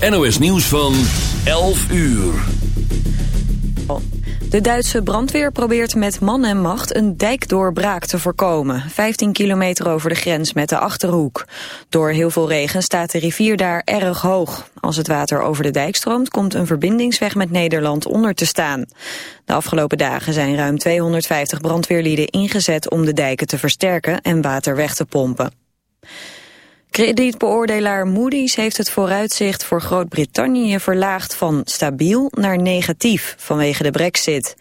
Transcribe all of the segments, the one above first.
NOS nieuws van 11 uur. De Duitse brandweer probeert met man en macht een dijkdoorbraak te voorkomen. 15 kilometer over de grens met de Achterhoek. Door heel veel regen staat de rivier daar erg hoog. Als het water over de dijk stroomt, komt een verbindingsweg met Nederland onder te staan. De afgelopen dagen zijn ruim 250 brandweerlieden ingezet om de dijken te versterken en water weg te pompen. Kredietbeoordelaar Moody's heeft het vooruitzicht voor Groot-Brittannië verlaagd van stabiel naar negatief vanwege de brexit.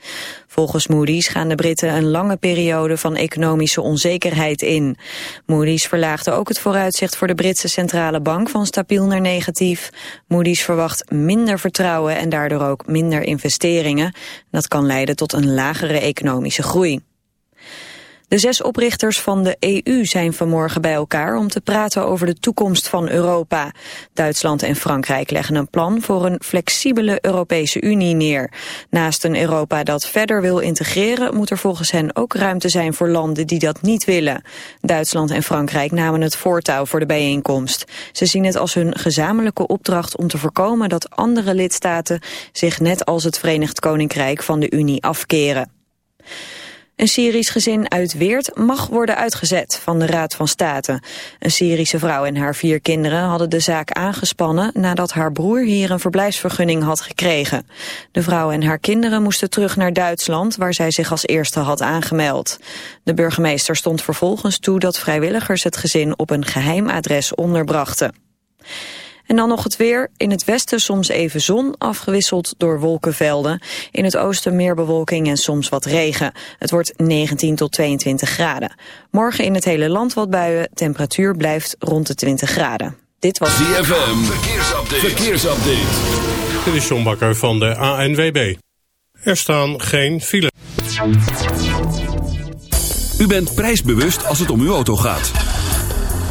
Volgens Moody's gaan de Britten een lange periode van economische onzekerheid in. Moody's verlaagde ook het vooruitzicht voor de Britse centrale bank van stabiel naar negatief. Moody's verwacht minder vertrouwen en daardoor ook minder investeringen. Dat kan leiden tot een lagere economische groei. De zes oprichters van de EU zijn vanmorgen bij elkaar om te praten over de toekomst van Europa. Duitsland en Frankrijk leggen een plan voor een flexibele Europese Unie neer. Naast een Europa dat verder wil integreren moet er volgens hen ook ruimte zijn voor landen die dat niet willen. Duitsland en Frankrijk namen het voortouw voor de bijeenkomst. Ze zien het als hun gezamenlijke opdracht om te voorkomen dat andere lidstaten zich net als het Verenigd Koninkrijk van de Unie afkeren. Een Syrisch gezin uit Weert mag worden uitgezet van de Raad van State. Een Syrische vrouw en haar vier kinderen hadden de zaak aangespannen nadat haar broer hier een verblijfsvergunning had gekregen. De vrouw en haar kinderen moesten terug naar Duitsland waar zij zich als eerste had aangemeld. De burgemeester stond vervolgens toe dat vrijwilligers het gezin op een geheim adres onderbrachten. En dan nog het weer. In het westen soms even zon, afgewisseld door wolkenvelden. In het oosten meer bewolking en soms wat regen. Het wordt 19 tot 22 graden. Morgen in het hele land wat buien. Temperatuur blijft rond de 20 graden. Dit was ZFM. Verkeersupdate. Verkeersupdate. Dit is John Bakker van de ANWB. Er staan geen files. U bent prijsbewust als het om uw auto gaat.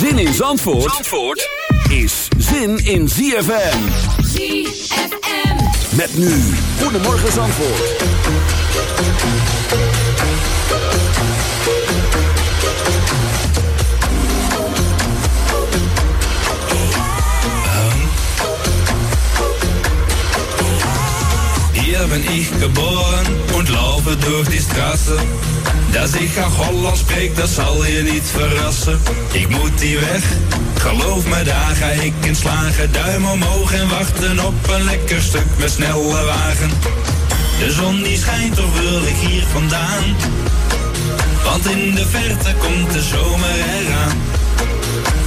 Zin in Zandvoort, Zandvoort is zin in ZFM. ZFM. Met nu. Goedemorgen Zandvoort. Hier bin ich geboren und laufe durch die Straße. Dass ich auch Holland spreek, dat zal je niet verrassen. Ik moet die weg, geloof me, daar ga ik in slagen. Duim omhoog en wachten op een lekker stuk met snelle wagen. De zon die schijnt, toch wil ik hier vandaan. Want in de verte komt de zomer eraan.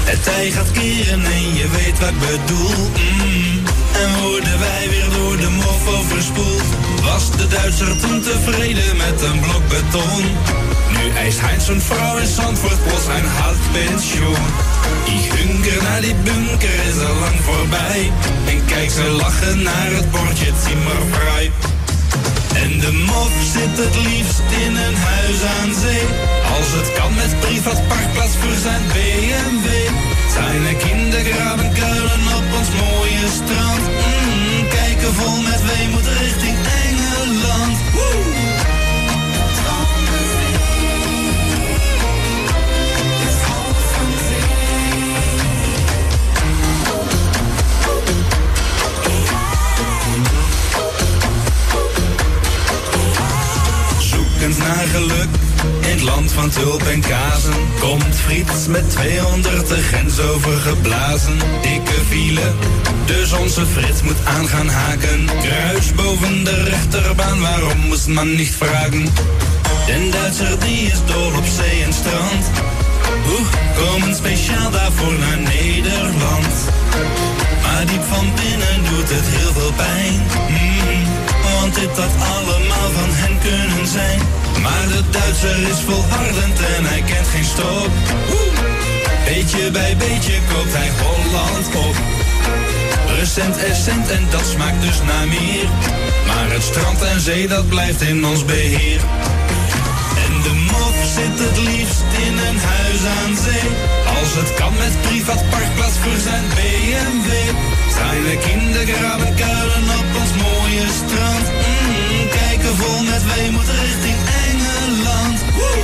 Het tij gaat keren en je weet wat ik bedoel. Mm. En worden wij weer door de mof overspoeld. Was de Duitser toen tevreden met een blok beton? Nu eist Heinz zijn vrouw in Zandvoort plots een hartpensioen. Die hunker naar die bunker is al lang voorbij. En kijk ze lachen naar het bordje Zimmerfrei. En de mof zit het liefst in een huis aan zee. Als het kan met privat parkplaats voor zijn BMW. Zijn kindergraven kuilen op ons mooie strand. Mm, kijken vol met weemoed richting Engeland. Woe! zoekend naar geluk. Het land van tulp en kazen komt Frits met 200 de grens overgeblazen. Dikke file, dus onze Frits moet aan gaan haken. Kruis boven de rechterbaan, waarom moest man niet vragen? Den Duitser die is dol op zee en strand. Oeh, komen speciaal daarvoor naar Nederland. Maar diep van binnen doet het heel veel pijn. Mm, want dit had allemaal van hen kunnen zijn. Maar de Duitser is volhardend en hij kent geen stop. Beetje bij beetje koopt hij Holland op. Recent essent en dat smaakt dus naar meer. Maar het strand en zee dat blijft in ons beheer. En de mof zit het liefst in een huis aan zee. Als het kan met privaat parkplaats voor zijn BMW. Zijn kindergraven kuilen op ons mooie strand. Mm, kijken vol met weemoed richting Engeland. Woe!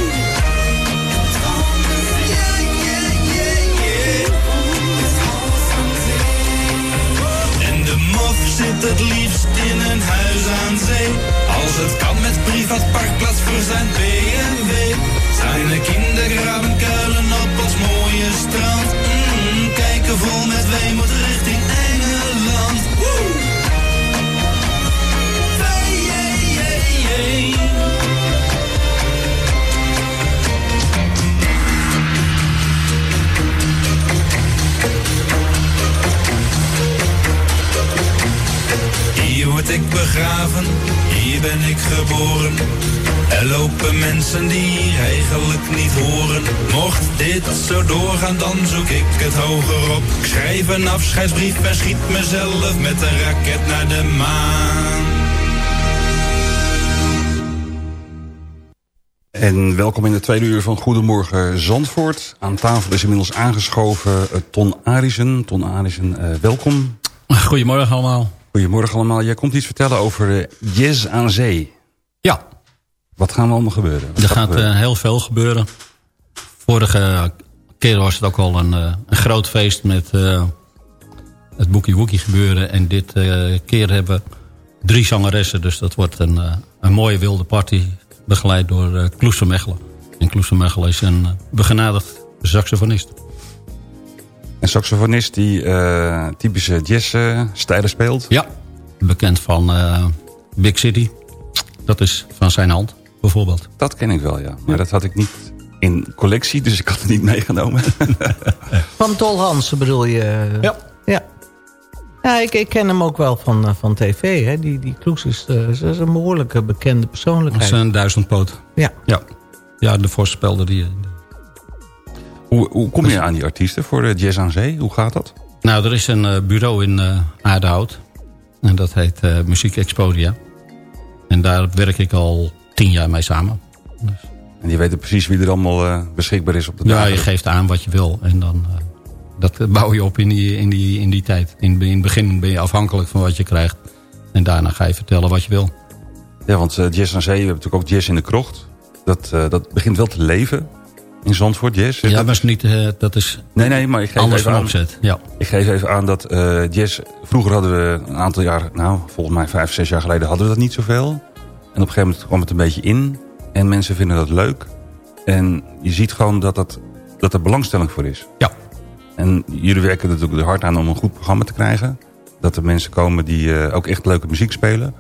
Yeah, yeah, yeah. En de mof zit het liefst in een huis aan zee. Als het kan met privaat parkplaats voor zijn BMW. Zijn kindergraven kuilen op ons mooie strand. Mm, kijken vol met weemoed richting Engeland. Word ik begraven, hier ben ik geboren. Er lopen mensen die hier eigenlijk niet horen. Mocht dit zo doorgaan, dan zoek ik het hoger op. Ik schrijf een afscheidsbrief en schiet mezelf met een raket naar de maan. En welkom in de tweede uur van Goedemorgen Zandvoort. Aan tafel is inmiddels aangeschoven eh, Ton Arisen. Ton Arisen, eh, welkom. Goedemorgen allemaal. Goedemorgen allemaal. Jij komt iets vertellen over eh, jazz aan zee. Ja, Wat gaan er allemaal gebeuren? Wat er gaat gebeuren? eh, heel veel gebeuren. Vorige keer was het ook al een, eh, een groot feest met eh, het Boekie Wookie gebeuren. En dit eh, keer hebben we drie zangeressen. Dus dat wordt een, eh, een mooie wilde party. Begeleid door uh, Kloes van Mechelen. En Kloes van Mechelen is een begenadigd saxofonist. Een saxofonist die eh, typische jazzstijlen speelt. Ja, bekend van eh, Big City. Dat is van zijn hand, bijvoorbeeld. Dat ken ik wel, ja. Maar dat had ik niet in collectie, dus ik had het niet meegenomen. Van Tol Hansen bedoel je? Ja. Ja, ja ik, ik ken hem ook wel van, eh, van tv. Hè. Die, die Kloes is, eh, is een behoorlijke bekende Dat persoonlijkheid. is een duizendpoot. Ja. Ja, ja de voorspelder die... hoe, hoe kom je aan die artiesten voor de Jazz aan Zee? Hoe gaat dat? Nou, er is een eh, bureau in eh Aardehout. En dat heet eh, Muziek Expodia. En daar werk ik al tien jaar mee samen. En die weten precies wie er allemaal eh, beschikbaar is op de Ja, dagen. je geeft aan wat je wil. En dan, eh, dat bouw je op in die, in die, in die tijd. In, in het begin ben je afhankelijk van wat je krijgt. En daarna ga je vertellen wat je wil. Ja, want eh, Jazz aan Zee, we hebben natuurlijk ook Jazz in de Krocht. Dat, eh, dat begint wel te leven in Zandvoort, Jazz. Ja, dat, maar is niet, eh, dat is nee, nee, maar ik geef, anders even van aan, opzet. Ja. ik geef even aan dat eh, Jazz... Vroeger hadden we een aantal jaar, nou, volgens mij vijf, zes jaar geleden hadden we dat niet zoveel. En op een gegeven moment kwam het een beetje in. En mensen vinden dat leuk. En je ziet gewoon dat, dat, dat er belangstelling voor is. Ja. En jullie werken er natuurlijk er hard aan om een goed programma te krijgen. Dat er mensen komen die eh, ook echt leuke muziek spelen.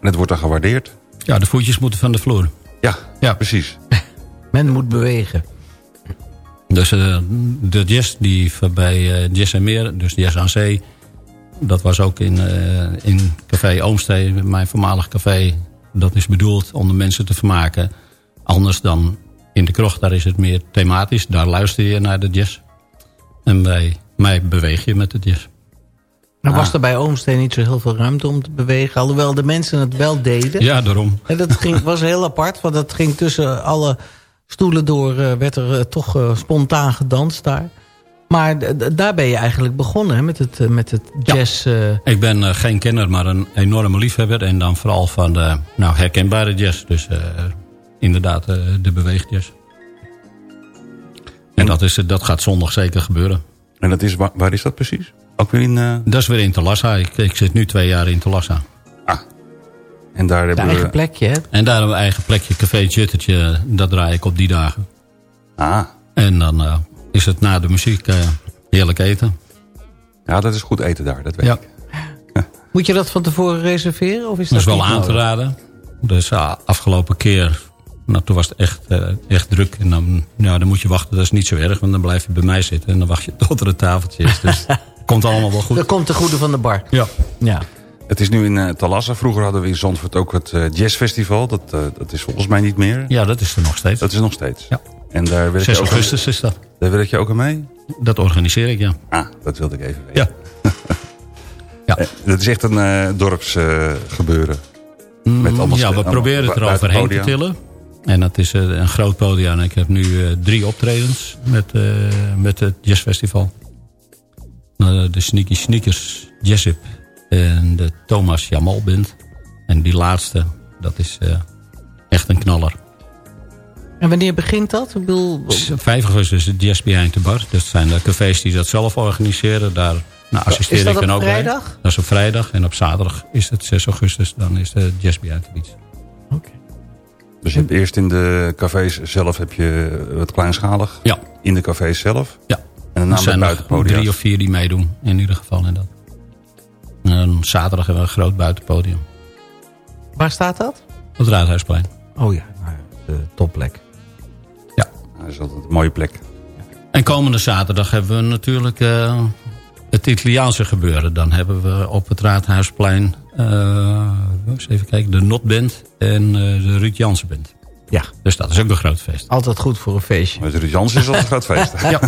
En het wordt dan gewaardeerd. ja, de voetjes moeten van de vloer. Ja, Ja. precies. Men moet bewegen. Dus eh, de jazz die bij eh, Jazz en Meer, dus Jazz aan Zee... dat was ook in, eh, in café Oomstee, mijn voormalig café. Dat is bedoeld om de mensen te vermaken. Anders dan in de krocht, daar is het meer thematisch. Daar luister je naar de jazz. En bij mij beweeg je met de jazz. Nou was er bij Oomsteen niet zo heel veel ruimte om te bewegen. Alhoewel de mensen het wel deden. Ja, daarom. En dat ging, was heel apart, want dat ging tussen alle stoelen door... eh, werd er eh, toch eh, spontaan gedanst daar. Maar daar ben je eigenlijk begonnen hè, met het, met het Ja. jazz... eh, Ik ben geen kenner, maar een enorme liefhebber. En dan vooral van de nou, herkenbare jazz. Dus eh, inderdaad eh, de beweegjazz. En dat, is, dat gaat zondag zeker gebeuren. En dat is, waar, waar is dat precies? Ook weer in... eh, Dat is weer in Telassa. Ik, ik zit nu twee jaar in Telassa. En daar hebben eigen we... plekje, hè? En daar hebben we eigen plekje, Café Juttertje. Dat draai ik op die dagen. Ah, En dan eh, is het na de muziek eh, heerlijk eten. ja, dat is goed eten daar, dat weet Ja. ik. Moet je dat van tevoren reserveren? Of is Dat dat, is wel aan te raden. Dus uh, afgelopen keer, nou, toen was het echt, eh, echt druk. En dan, ja, dan moet je wachten, dat is niet zo erg. Want dan blijf je bij mij zitten en dan wacht je tot er een tafeltje is. Dus komt allemaal wel goed. Dat komt de goede van de bar. Ja. Ja. Het is nu in Talassa. Vroeger hadden we in Zandvoort ook het eh, jazzfestival. Dat, eh, dat is volgens mij niet meer. ja, dat is er nog steeds. Dat is nog steeds. Ja. En daar werk, 6 je ook augustus is dat. daar werk je ook aan mee? Dat organiseer ik, ja. Ah, dat wilde ik even weten. Ja. ja. Dat is echt een dorpsgebeuren. Met allemaal ja, we allemaal proberen het eroverheen te tillen. En dat is een groot podium. En ik heb nu drie optredens met, met het jazzfestival. De Sneaky Sneakers Jazzip en de Thomas Jamal Band. En die laatste, dat is eh, echt een knaller. En wanneer begint dat? Ik bedoel, 5 augustus is het Jazz Behind the Bar. Dat zijn de cafés die dat zelf organiseren. Daar nou, assisteer Is dat ik dan ook bij. vrijdag? Dat is op vrijdag. En op zaterdag is het 6 augustus. Dan is de Jazz Behind the Beach. Dus je hebt eerst in de cafés zelf heb je wat kleinschalig. Ja. In de cafés zelf. Ja. En Er daarna zijn buitenpodia. drie of vier die meedoen. In ieder geval. En dat. En zaterdag hebben we een groot buitenpodium. waar staat dat? Op het Raadhuisplein. Oh ja, nou, de topplek. Ja. Dat is altijd een mooie plek. En komende zaterdag hebben we natuurlijk eh, het Italiaanse gebeuren. Dan hebben we op het Raadhuisplein... eh, eens even kijken, de Notband en eh, de Ruud Jansen Band. Ja, Dus dat is ook een groot feest. altijd goed voor een feestje. Maar Ruud Jansen is altijd een groot feest. Ja.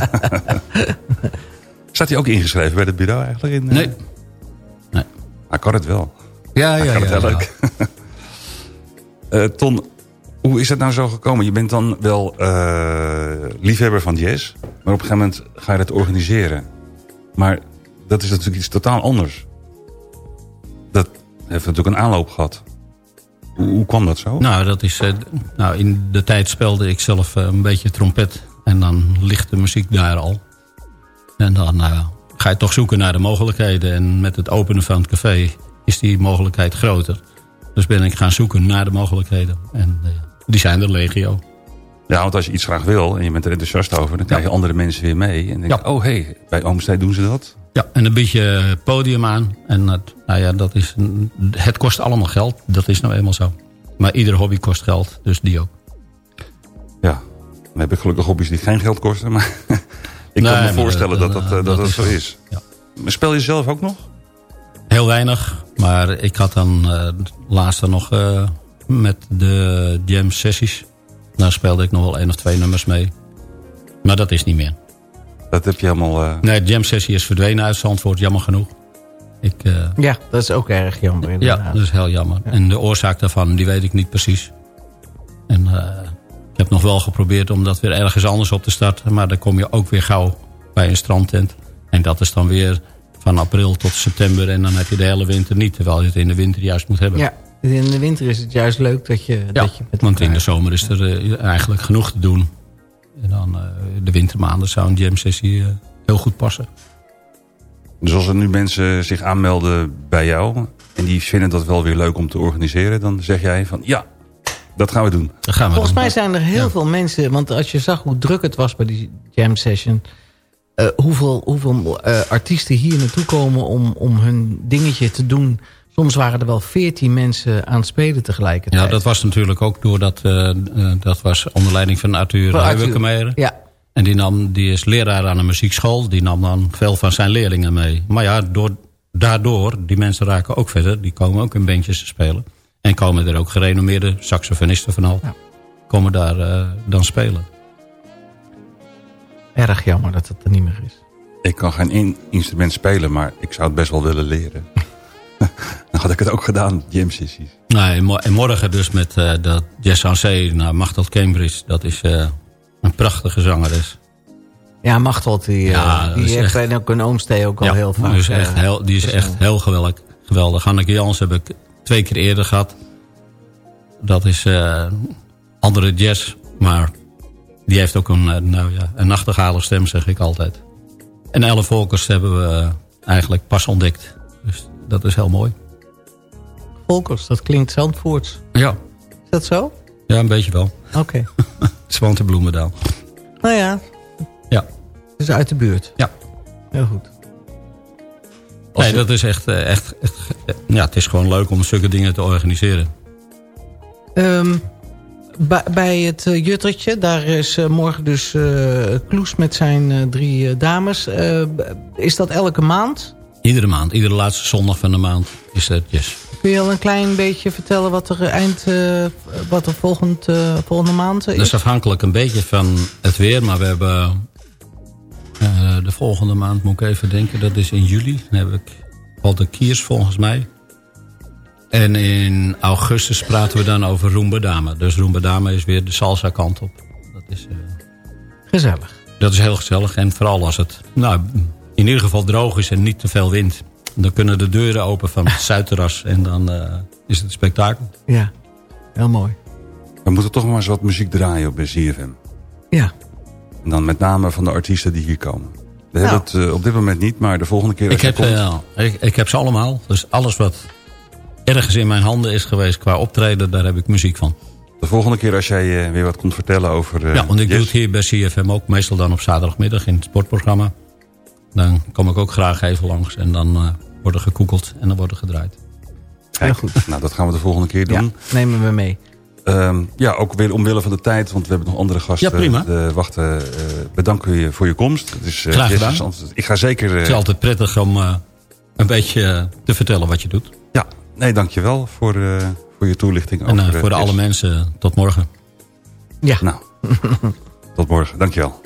Staat hij ook ingeschreven bij het bureau eigenlijk? In, eh? Nee. Hij kan het wel. Ja, Hij kan het wel leuk. Eh, Ton, hoe is het nou zo gekomen? Je bent dan wel eh, liefhebber van jazz. Maar op een gegeven moment ga je dat organiseren. Maar dat is natuurlijk iets totaal anders. Dat heeft natuurlijk een aanloop gehad. Hoe, hoe kwam dat zo? Nou, dat is, eh, nou, in de tijd speelde ik zelf een beetje trompet. En dan ligt de muziek daar al. En dan eh, ga je toch zoeken naar de mogelijkheden. En met het openen van het café is die mogelijkheid groter. Dus ben ik gaan zoeken naar de mogelijkheden. En eh, die zijn er legio. Ja, want als je iets graag wil en je bent er enthousiast over... dan krijg je andere mensen weer mee. En denk je, Ja. oh hé, hey, bij Oomstede doen ze dat. Ja, en een beetje podium aan. En het, nou ja, dat is, een- het kost allemaal geld. Dat is nou eenmaal zo. Maar ieder hobby kost geld, dus die ook. Ja, dan heb ik gelukkig hobby's die geen geld kosten. Maar ik Nee, kan me voorstellen dat dat- dat, eh, dat, dat dat is zo is. Ja. Maar speel je zelf ook nog? Heel weinig, maar ik had dan eh laatst nog eh, met de jam sessies. Daar speelde ik nog wel één of twee nummers mee. Maar dat is niet meer. Dat heb je helemaal... eh, Nee, de jam sessie is verdwenen uit Zandvoort, jammer genoeg. Ik, eh, Ja, dat is ook erg jammer ja, inderdaad. dat is heel jammer. En de oorzaak daarvan, die weet ik niet precies. En eh, ik heb nog wel geprobeerd om dat weer ergens anders op te starten. Maar dan kom je ook weer gauw bij een strandtent. En dat is dan weer van april tot september. En dan heb je de hele winter niet. Terwijl je het in de winter juist moet hebben. Ja, in de winter is het juist leuk dat je, Ja, dat je met want in de zomer is er eh, eigenlijk genoeg te doen. En dan eh, de wintermaanden zou een jam sessie eh, heel goed passen. Dus als er nu mensen zich aanmelden bij jou... en die vinden dat wel weer leuk om te organiseren... dan zeg jij van ja, dat gaan we doen. Dat gaan we Volgens doen. mij zijn er heel Ja. veel mensen... want als je zag hoe druk het was bij die jam session... eh, hoeveel, hoeveel eh, artiesten hier naartoe komen om, om hun dingetje te doen... Soms waren er wel veertien mensen aan het spelen tegelijkertijd. Ja, dat was natuurlijk ook doordat... eh, dat was onder leiding van Arthur Van Arthur. Huiwekemeyer. Ja, En die, nam, die is leraar aan een muziekschool. Die nam dan veel van zijn leerlingen mee. Maar ja, door, daardoor, die mensen raken ook verder. Die komen ook in bandjes te spelen. En komen er ook gerenommeerde saxofonisten van al. Ja. Komen daar eh, dan spelen. erg jammer dat het er niet meer is. Ik kan geen in- instrument spelen, maar ik zou het best wel willen leren. dan had ik het ook gedaan, jam sessies. Nou, en, mo- en morgen dus met eh dat Jess aan Zee naar Machtel Cambridge. Dat is eh, een prachtige zangeres. Ja, Machteld, die, Ja, eh, die heeft echt- ook een oomstee ook al heel vaak. die is echt heel, die is echt heel geweldig. geweldig. Hanneke Jans heb ik twee keer eerder gehad. Dat is eh, andere jazz, maar die heeft ook een, eh, nou ja, een nachtegale stem, zeg ik altijd. En Elle Volkers hebben we eh, eigenlijk pas ontdekt. Dus dat is heel mooi. Volkers, dat klinkt Zandvoorts. Ja, Is dat zo? ja een beetje wel. Oké. Woont in Bloemendaal. nou ja, Ja. dus uit de buurt. Ja. Heel goed. Nee, dat is echt, eh, echt, echt... eh, Ja, het is gewoon leuk om zulke dingen te organiseren. Ehm, bij, het eh, Juttertje, daar is morgen dus eh, Kloes met zijn drie dames. Is dat elke maand? Iedere maand, iedere laatste zondag van de maand is yes. Kun je al een klein beetje vertellen wat er eind, wat er volgend, volgende maand eh, Dat is? is afhankelijk een beetje van het weer, maar we hebben eh, de volgende maand, moet ik even denken, dat is in juli. Dan heb ik Walter Kiers volgens mij. En in augustus praten we dan over Roomba Dame. Dus Roomba Dame is weer de salsa kant op. Dat is, eh, Gezellig. dat is heel gezellig. En vooral als het nou, in ieder geval droog is en niet te veel wind. Dan kunnen de deuren open van het Zuidterras en dan eh, is het een spektakel. Ja, heel mooi. We moeten toch maar eens wat muziek draaien op bij ZFM. Ja, En dan met name van de artiesten die hier komen. We Nou. hebben het eh, op dit moment niet, maar de volgende keer als Ik heb, komt... eh, ik, ik heb ze allemaal. Dus alles wat ergens in mijn handen is geweest qua optreden, daar heb ik muziek van. De volgende keer als jij eh, weer wat komt vertellen over... ja, want ik doe het hier bij CFM ook. Meestal dan op zaterdagmiddag in het sportprogramma. Dan kom ik ook graag even langs. En dan eh wordt er gekoekeld en dan wordt er gedraaid. Kijk, Nou, dat gaan we de volgende keer doen. ja, nemen we mee. Ehm, ja, ook weer omwille van de tijd, want we hebben nog andere gasten. Ja, prima. eh, wachten. eh bedank u voor je komst. Het is, eh, Graag gedaan. Ik ga zeker... eh, Het is altijd prettig om eh, een beetje te vertellen wat je doet. ja, nee, dankjewel voor, eh, voor je toelichting. En over, voor de alle mensen, tot morgen. Ja, Nou, tot morgen. Dankjewel.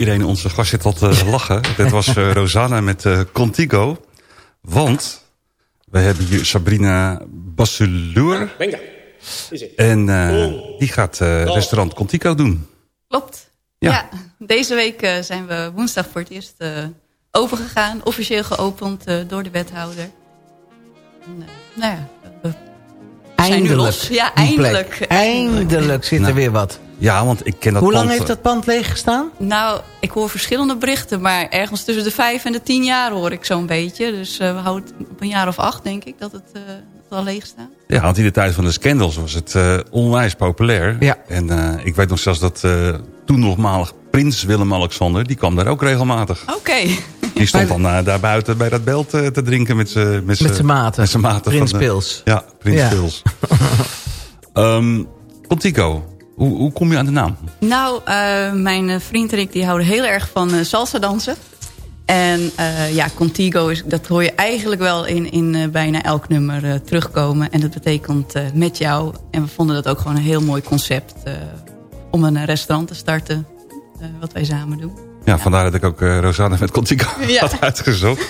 Irene, onze gast zit al te lachen. Dit was eh, Rosanna met eh, Contigo. Want we hebben hier Sabrina Basselour. En eh, die gaat eh, restaurant Contigo doen. Klopt. Ja. Ja, deze week eh, zijn we woensdag voor het eerst uh, overgegaan. Officieel geopend uh, door de wethouder. En, uh, nou ja, we zijn nu los. Ja, eindelijk. Eindelijk zit er Nou. weer wat. Ja, want ik ken dat Hoe lang pand, heeft dat pand leeg gestaan? Nou, ik hoor verschillende berichten. Maar ergens tussen de vijf en de tien jaar hoor ik zo'n beetje. Dus uh, we houden het op een jaar of acht, denk ik, dat het, uh, dat het al leeg staat. Ja, want in de tijd van de scandals was het uh, onwijs populair. Ja. En uh, ik weet nog zelfs dat uh, toen nogmalig prins Willem-Alexander... die kwam daar ook regelmatig. Oké. Okay. Die stond dan uh, daar buiten bij dat beeld uh, te drinken met zijn met zijn maten. Met zijn maten. Prins van Pils. Ja, Prins Ja. Pils. um, Contigo, hoe, hoe kom je aan de naam? Nou, uh, mijn vriend en ik die houden heel erg van uh, salsa dansen. En uh, ja, Contigo, is, dat hoor je eigenlijk wel in, in uh, bijna elk nummer uh, terugkomen. En dat betekent met jou. En we vonden dat ook gewoon een heel mooi concept om een restaurant te starten. Wat wij samen doen. Ja, vandaar dat ik ook Rosanne met Contigo Ja. had uitgezocht.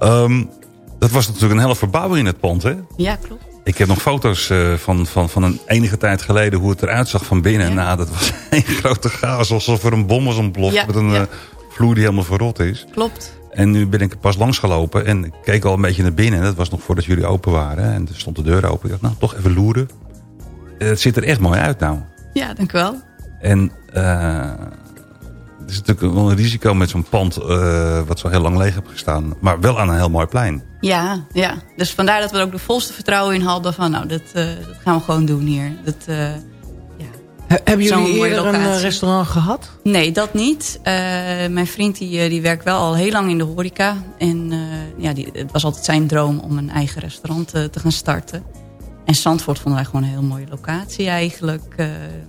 Um, dat was natuurlijk een hele verbouwing in het pand, hè? Ja, klopt. Ik heb nog foto's uh, van, van, van een enige tijd geleden hoe het eruit zag van binnen. Ja. Nou, dat was een grote chaos, alsof er een bom was ontploft Ja, met een ja. uh, vloer die helemaal verrot is. Klopt. En nu ben ik er pas langs gelopen en ik keek al een beetje naar binnen. Dat was nog voordat jullie open waren. En er stond de deur open. Ik dacht, nou, toch even loeren. Uh, Het ziet er echt mooi uit nou. Ja, dank u wel. En uh, het is natuurlijk wel een risico met zo'n pand uh, wat zo heel lang leeg heeft gestaan. Maar wel aan een heel mooi plein. Ja, ja. Dus vandaar dat we er ook de volste vertrouwen in hadden van nou, dat, uh, dat gaan we gewoon doen hier. Dat, uh, ja. He, hebben jullie eerder een locatie. restaurant gehad? Nee, dat niet. Uh, mijn vriend die, eh, die werkt wel al heel lang in de horeca. En uh, ja, die, het was altijd zijn droom om een eigen restaurant te gaan starten. En Zandvoort vonden wij gewoon een heel mooie locatie eigenlijk. Uh,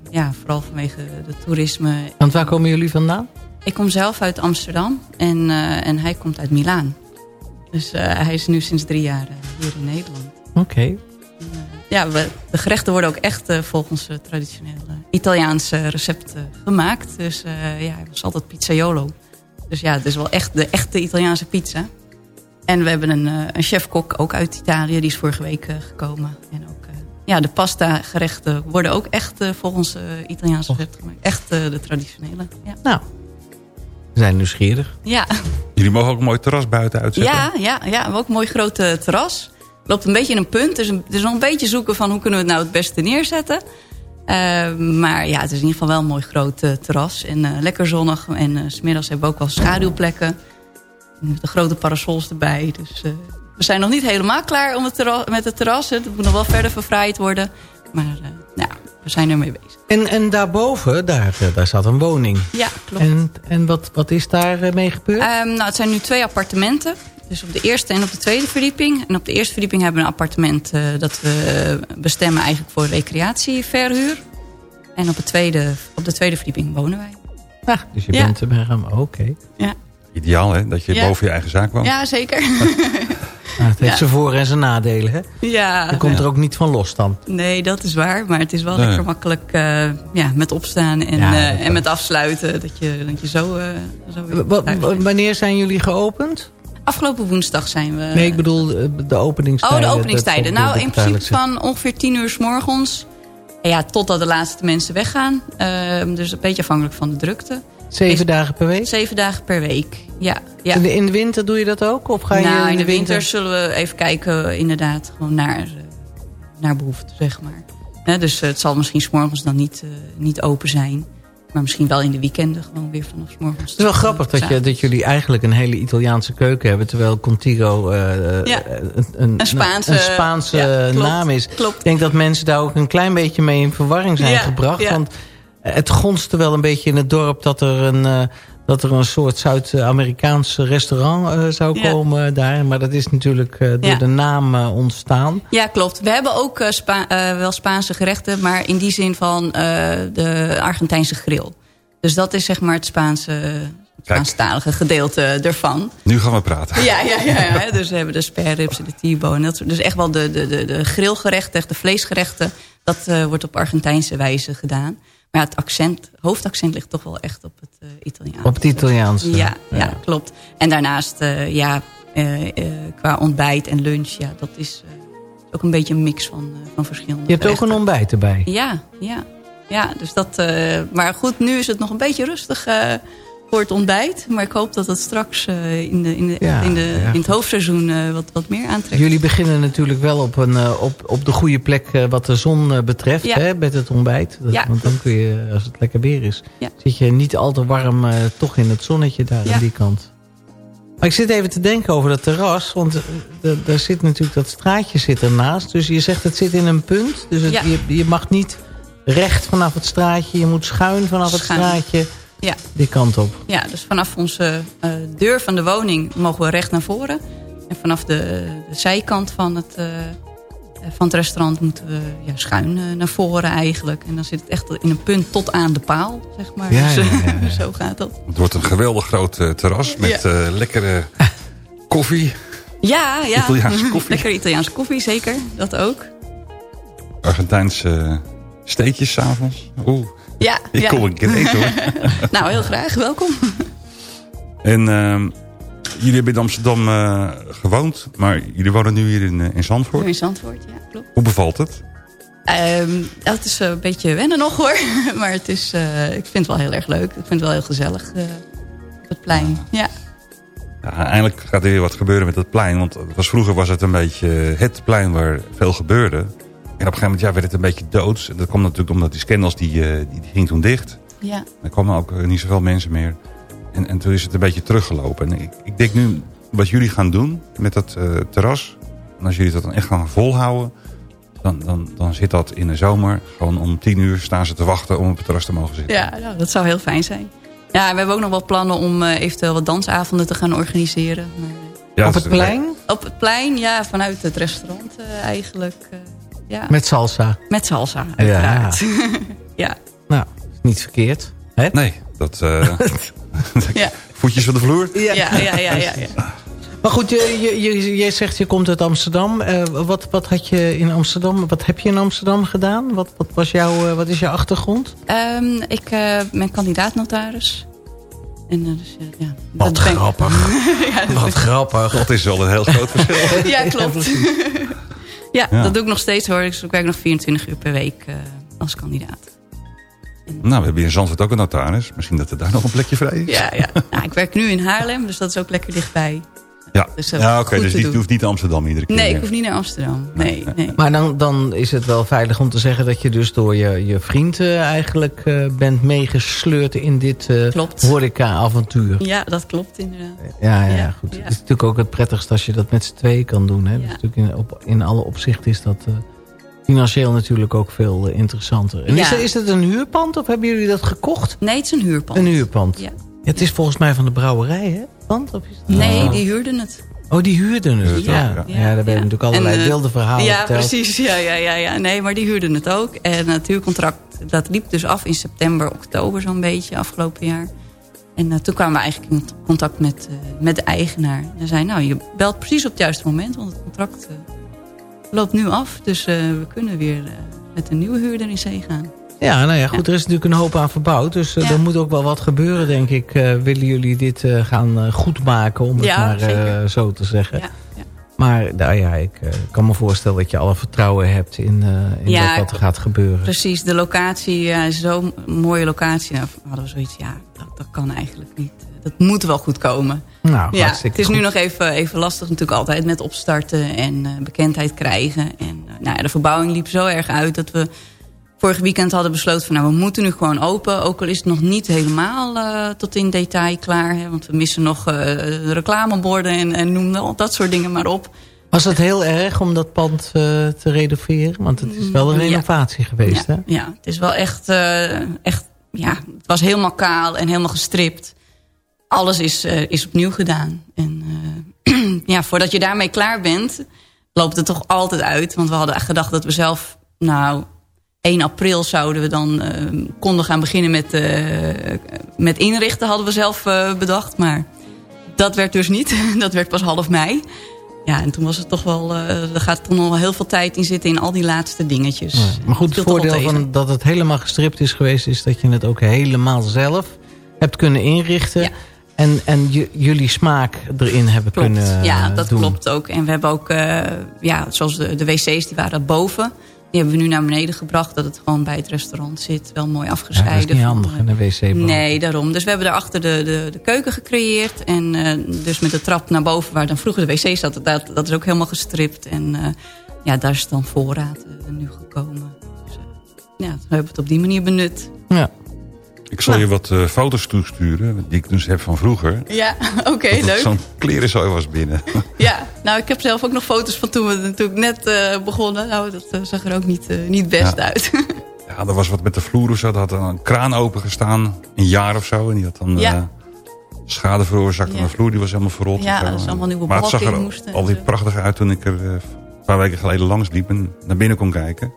ja, vooral vanwege de toerisme. Want waar komen jullie vandaan? Ik kom zelf uit Amsterdam en, uh, en hij komt uit Milaan. Dus uh, hij is nu sinds drie jaar hier in Nederland. Oké. Okay. ja, we, de gerechten worden ook echt volgens traditionele Italiaanse recepten gemaakt. Dus ja, het was altijd pizzaiolo. Dus ja, het is wel echt de echte Italiaanse pizza. En we hebben een, uh, een chef-kok ook uit Italië. Die is vorige week uh, gekomen. En ook, uh, ja, de pasta gerechten worden ook echt uh, volgens uh, Italiaanse recepten gemaakt. Echt uh, de traditionele. Ja. Nou, we zijn nieuwsgierig. Ja. Jullie mogen ook een mooi terras buiten uitzetten. Ja, ja, ja. We hebben ook een mooi groot uh, terras. Loopt een beetje in een punt. Dus, dus nog een beetje zoeken van hoe kunnen we het nou het beste neerzetten. Uh, maar ja, het is in ieder geval wel een mooi groot uh, terras. En uh, lekker zonnig. En uh, smiddags hebben we ook wel schaduwplekken. Met de grote parasols erbij. Dus uh, we zijn nog niet helemaal klaar om het terras, met het terras. Het moet nog wel verder verfraaid worden. Maar uh, nou, we zijn ermee bezig. En, en daarboven, daar, uh, daar zat een woning. Ja, klopt. En, en wat, wat is daar mee gebeurd? Um, nou, het zijn nu twee appartementen. Dus op de eerste en op de tweede verdieping. En op de eerste verdieping hebben we een appartement uh, dat we bestemmen eigenlijk voor recreatieverhuur. En op, het tweede, op de tweede verdieping wonen wij. Ah, dus je ja. bent er Oké. Okay. Ja. Ideaal hè, dat je ja. boven je eigen zaak woont. Ja, zeker. het heeft ja. zijn voor- en zijn nadelen hè? Ja. Je komt er ook niet van los dan. Nee, dat is waar. Maar het is wel nee. lekker makkelijk uh, ja, met opstaan en, uh, en met afsluiten. Dat je, dat je zo... Uh, zo wanneer zijn jullie geopend? Afgelopen woensdag zijn we... Nee, ik bedoel de openingstijden. Oh, de openingstijden. Nou, in principe van ongeveer tien uur s morgens. Ja, totdat de laatste mensen weggaan. Uh, dus een beetje afhankelijk van de drukte. Zeven dagen per week? Zeven dagen per week, ja. ja. In, de, in de winter doe je dat ook? Of ga je nou, in de, de winter, winter zullen we even kijken inderdaad gewoon naar, uh, naar behoefte, zeg maar. Ja, dus uh, het zal misschien s'morgens dan niet, uh, niet open zijn. Maar misschien wel in de weekenden gewoon weer vanaf s morgens. Het is wel grappig dat, je, dat jullie eigenlijk een hele Italiaanse keuken hebben. Terwijl Contigo uh, ja. een, een, een Spaanse, een Spaanse ja, klopt, naam is. Klopt. Ik denk dat mensen daar ook een klein beetje mee in verwarring zijn gebracht. Want het gonste wel een beetje in het dorp dat er een, uh, dat er een soort Zuid-Amerikaans restaurant uh, zou Ja. komen daar. Maar dat is natuurlijk uh, door Ja. de naam uh, ontstaan. Ja, klopt. We hebben ook uh, Spa uh, wel Spaanse gerechten, maar in die zin van uh, de Argentijnse grill. Dus dat is zeg maar het Spaanse, het Spaanstalige gedeelte ervan. Nu gaan we praten. Ja, ja, ja, ja. dus we hebben de spareribs en de T-bone. Dus echt wel de, de, de, de grillgerechten, echt de vleesgerechten. Dat uh, wordt op Argentijnse wijze gedaan. Maar ja, het accent, hoofdaccent ligt toch wel echt op het uh, Italiaans. Op het Italiaans. Ja, ja, ja. klopt. En daarnaast, uh, ja, uh, qua ontbijt en lunch, ja, dat is ook een beetje een mix van, van verschillende Je hebt gerechten. ook een ontbijt erbij. Ja, ja. Ja, dus dat... maar goed, nu is het nog een beetje rustig voor het ontbijt. Maar ik hoop dat het straks uh, in, de, in, de, Ja, in, de, ja. in het hoofdseizoen uh, wat, wat meer aantrekt. Jullie beginnen natuurlijk wel op, een, uh, op, op de goede plek wat de zon betreft, Ja. hè, met het ontbijt. Dat. Want dan kun je, als het lekker weer is, zit je niet al te warm toch in het zonnetje daar aan die kant. Maar ik zit even te denken over dat terras, want er zit natuurlijk dat straatje zit ernaast. Dus je zegt het zit in een punt, dus het, je, je mag niet recht vanaf het straatje, je moet schuin vanaf het straatje Ja. die kant op. Ja, dus vanaf onze eh, deur van de woning mogen we recht naar voren. En vanaf de, de zijkant van het, eh, van het restaurant moeten we ja, schuin eh, naar voren eigenlijk. En dan zit het echt in een punt tot aan de paal, zeg maar. Ja, dus, ja, ja, ja. zo gaat dat. Het wordt een geweldig groot terras met Ja. eh, lekkere koffie. Ja, ja. Italiaanse koffie. Lekker Italiaanse koffie, zeker. Dat ook. Argentijnse steetjes s'avonds. Oeh, Ja, ik ja. kom een keer eten hoor. Nou, heel graag. Welkom. En ehm, jullie hebben in Amsterdam eh, gewoond, maar jullie wonen nu hier in, eh, in Zandvoort. In Zandvoort, ja, klopt. Hoe bevalt het? Ehm, ja, het is een beetje wennen nog hoor. Maar het is, eh, ik vind het wel heel erg leuk. Ik vind het wel heel gezellig het plein. Ja, Ja, eindelijk gaat er weer wat gebeuren met het plein. Want was, vroeger was het een beetje het plein waar veel gebeurde. En op een gegeven moment ja, werd het een beetje doods. En dat kwam natuurlijk omdat die scandals die, eh, die, die ging toen dicht. ja. Er kwamen ook eh, niet zoveel mensen meer. En, en toen is het een beetje teruggelopen. En ik, ik denk nu wat jullie gaan doen met dat eh, terras. En als jullie dat dan echt gaan volhouden. Dan, dan, dan zit dat in de zomer. Gewoon om tien uur staan ze te wachten om op het terras te mogen zitten. ja nou, dat zou heel fijn zijn. Ja, we hebben ook nog wel plannen om eh, eventueel wat dansavonden te gaan organiseren. Maar, Ja, op het plein op het plein, ja, vanuit het restaurant eigenlijk. Ja. met salsa. Met salsa, uiteraard. Ja. Nou, is niet verkeerd. Hè? Nee, dat... eh, Ja. Voetjes van de vloer. Ja, ja, ja, ja, ja. Maar goed, je, je, je, je zegt je komt uit Amsterdam. Eh, wat, wat had je in Amsterdam? Wat heb je in Amsterdam gedaan? Wat, wat, was jouw, eh, wat is je achtergrond? Ehm, ik eh, ben kandidaat-notaris. En, eh, dus, ja, Wat grappig. ja, dat Wat grappig. Dat is wel een heel groot verschil. Ja, klopt. Ja, Ja. dat doe ik nog steeds hoor. Ik werk nog 24 uur per week eh, als kandidaat. Nou, we hebben hier in Zandvoort ook een notaris. Misschien dat er daar nog een plekje vrij is. Ja, ja. Nou, ik werk nu in Haarlem, dus dat is ook lekker dichtbij. Ja. Dus dat ja oké. dus je hoeft niet naar Amsterdam iedere keer. Nee, ik hoef niet naar Amsterdam. Nee, nee. Maar dan, dan is het wel veilig om te zeggen dat je dus door je, je vriend eh, eigenlijk eh, bent meegesleurd in dit eh Klopt. horeca-avontuur. Ja, dat klopt inderdaad. Ja, ja, Ja, goed. ja. Het is natuurlijk ook het prettigst als je dat met z'n tweeën kan doen. Hè? Dus natuurlijk in, op, in alle opzichten is dat eh, financieel natuurlijk ook veel eh, interessanter. En Ja. is, het, is het een huurpand of hebben jullie dat gekocht? Nee, het is een huurpand. Een huurpand. Ja. Het is volgens mij van de brouwerij, hè? Pand, of is het... Nee, Oh. die huurden het. Oh, die huurden het. Ja, Ja, ja. ja. daar werden natuurlijk allerlei En, eh, wilde verhalen Ja, verteld. precies. Ja, ja, ja, ja. Nee, maar die huurden het ook. En het huurcontract, dat liep dus af in september, oktober zo'n beetje, afgelopen jaar. En eh, toen kwamen we eigenlijk in contact met, eh, met de eigenaar. En zei, nou, je belt precies op het juiste moment, want het contract loopt nu af. Dus eh, we kunnen weer met een nieuwe huurder in zee gaan. Ja, nou ja, goed, er is natuurlijk een hoop aan verbouwd. Dus eh, er moet ook wel wat gebeuren, denk ik. Eh, willen jullie dit eh, gaan goedmaken, om het maar zo te zeggen. Maar nou ja, ik kan me voorstellen dat je alle vertrouwen hebt in, in dat wat er gaat gebeuren. Precies, de locatie is zo'n mooie locatie. Nou, hadden we zoiets, ja, dat, dat kan eigenlijk niet. Dat moet wel goed komen. Nou, Ja, het is nu goed. nog even, even lastig natuurlijk altijd met opstarten en bekendheid krijgen. En nou ja, de verbouwing liep zo erg uit dat we vorig weekend hadden besloten van nou we moeten nu gewoon open. Ook al is het nog niet helemaal eh, tot in detail klaar. Hè, want we missen nog eh, reclameborden en, en noem al dat soort dingen maar op. Was het heel erg om dat pand eh, te renoveren? Want het is wel een Mm, Ja. renovatie geweest, ja, hè? ja, het is wel echt, echt, ja, het was helemaal kaal en helemaal gestript. Alles is, is opnieuw gedaan. En ja, voordat je daarmee klaar bent, loopt het toch altijd uit. Want we hadden echt gedacht dat we zelf, nou, 1 april zouden we dan, eh, konden gaan beginnen met, eh, met inrichten, hadden we zelf eh, bedacht. Maar dat werd dus niet. Dat werd pas half mei. Ja, en toen was het toch wel... er gaat toch nog wel heel veel tijd in zitten in al die laatste dingetjes. Ja, Maar goed, het voordeel van dat het helemaal gestript is geweest... is dat je het ook helemaal zelf hebt kunnen inrichten. Ja. En, en jullie smaak erin hebben Klopt. kunnen ja, dat doen. klopt ook. En we hebben ook, ja, zoals de, de wc's, die waren boven. Die hebben we nu naar beneden gebracht. Dat het gewoon bij het restaurant zit. Wel mooi Ja, afgescheiden. dat is niet handig in een wc. Nee, daarom. Dus we hebben daarachter de, de, de keuken gecreëerd. En eh, dus met de trap naar boven, waar dan vroeger de wc zat... dat, dat is ook helemaal gestript. En eh, ja, daar is dan voorraad eh, nu gekomen. Dus, ja, we hebben het op die manier benut. Ja. Ik zal je wat eh, foto's toesturen, die ik dus heb van vroeger. Ja, oké, het leuk. Zo'n klerenzooi was binnen. Ja, nou, ik heb zelf ook nog foto's van toen we natuurlijk net eh, begonnen. Nou, dat eh, zag er ook niet, niet best Ja. uit. Ja, er was wat met de vloer of zo. Er had een kraan open gestaan, een jaar of zo. En die had dan Ja. schade veroorzaakt aan Ja. de vloer. Die was helemaal verrot. Ja, dat is allemaal nieuwe Maar het zag er en alweer zo. prachtig uit toen ik er een paar weken geleden langs liep. En naar binnen kon kijken.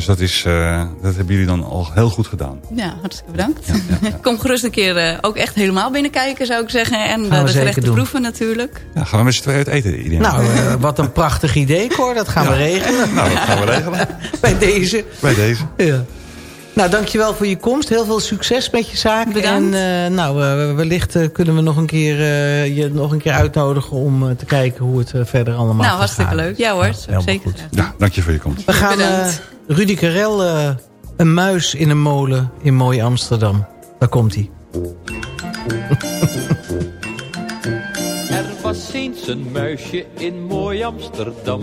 Dus dat, is, eh, dat hebben jullie dan al heel goed gedaan. ja, hartstikke bedankt. Kom gerust een keer eh, ook echt helemaal binnenkijken, zou ik zeggen. En eh, de gerechten doen. proeven natuurlijk. Ja, gaan we met z'n tweeën uit eten? Iedereen? Nou, wat een prachtig idee, Cor. Dat gaan we regelen. Nou, dat gaan we regelen. Bij deze. Bij deze. Ja. Nou, dankjewel voor je komst. Heel veel succes met je zaak. Bedankt. En eh, nou, eh, wellicht eh, kunnen we nog een keer, eh, je nog een keer uitnodigen... om te kijken hoe het verder allemaal nou, gaat hartstikke gaan. leuk. Ja hoor, zeker. goed. Ja, dank je voor je komst. We gaan Rudy Karel, eh, een muis in een molen in mooi Amsterdam. Daar komt hij. Er was eens een muisje in mooi Amsterdam.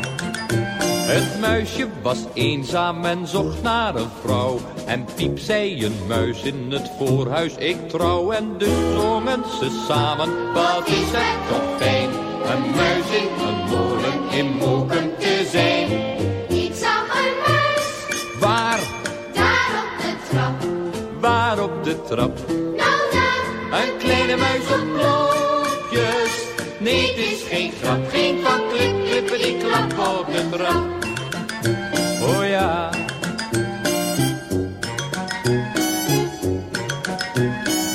het muisje was eenzaam en zocht naar een vrouw. En piep zei een muis in het voorhuis, ik trouw. En dus zongen ze samen, wat is het toch fijn. Een muis in een molen in Moken te zijn. Ik zag een muis Waar, daar op de trap. waar op de trap? Nou daar, Een kleine muis op klokjes. Nee, het is geen grap, geen van klip, klippen die klap op de trap. Oh ja.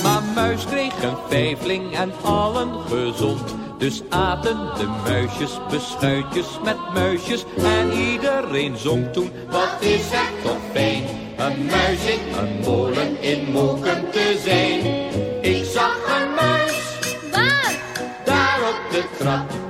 Maar muis kreeg een vijfling en allen gezond. Dus aten de muisjes beschuitjes met muisjes. En iedereen zong toen, wat is het toch fijn. Een muis in een molen in Moken te zijn. Ik zag een muis, waar, daar op de trap.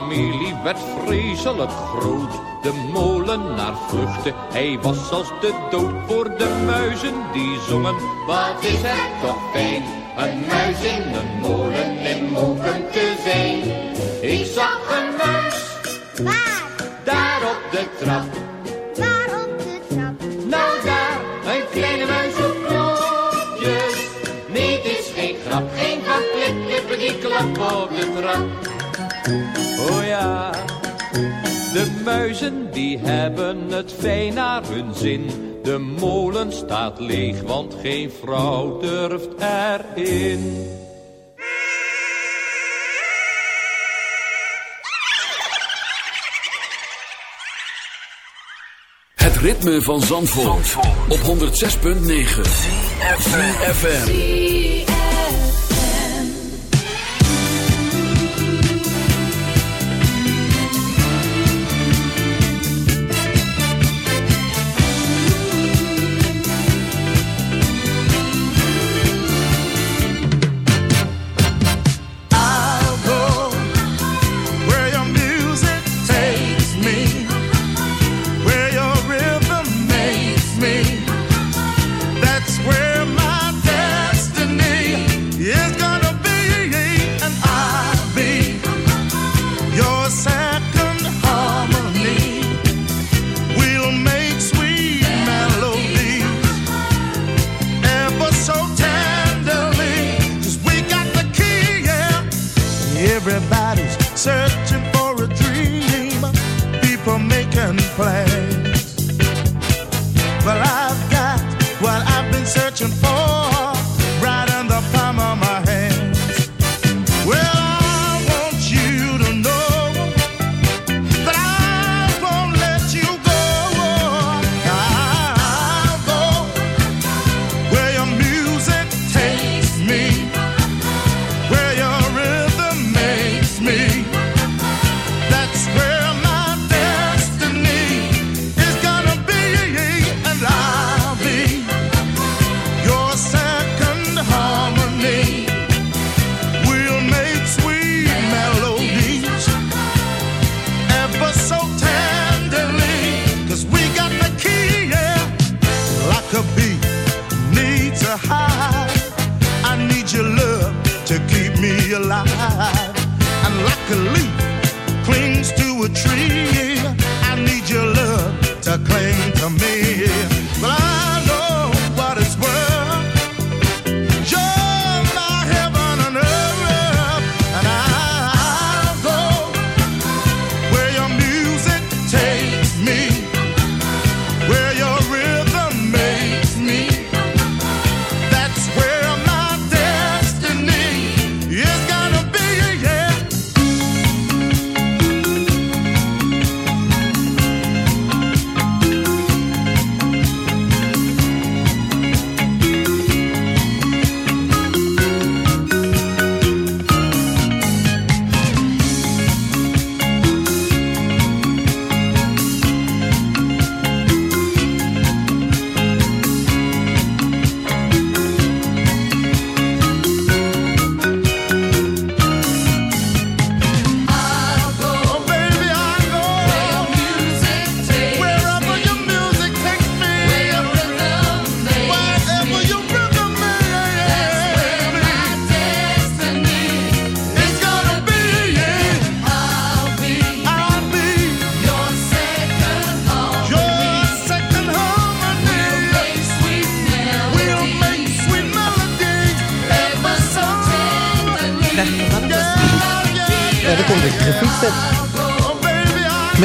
Muizenfamilie werd vreselijk groot. De molenaar vluchtte, hij was als de dood voor de muizen die zongen. Wat is het toch fijn, een muis in een molen in Moken te zijn. Ik zag een muis, Waar, daar op de trap. waar op de trap. Nou daar, een kleine muis op klokjes. Nee, het is geen grap, geen van klip, klippen die klap op de trap. Oh ja, de muizen die hebben het fijn naar hun zin. De molen staat leeg, want geen vrouw durft erin. Het ritme van Zandvoort, op 106.9 FM.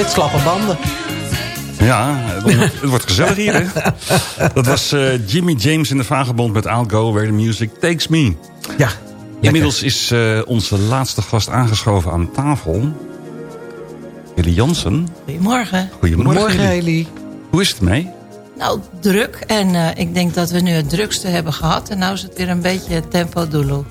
Met slappe banden. Ja, het wordt, het wordt gezellig hier. Hè? Dat was eh, Jimmy James in de Vagebond met I'll Go Where the Music Takes Me. Ja. Inmiddels is eh, onze laatste gast aangeschoven aan tafel. Willy Jansen. Goedemorgen. Goedemorgen. Goedemorgen. Hoe is het mee? Nou, druk. En eh, ik denk dat we nu het drukste hebben gehad. En nou is het weer een beetje tempo doelo.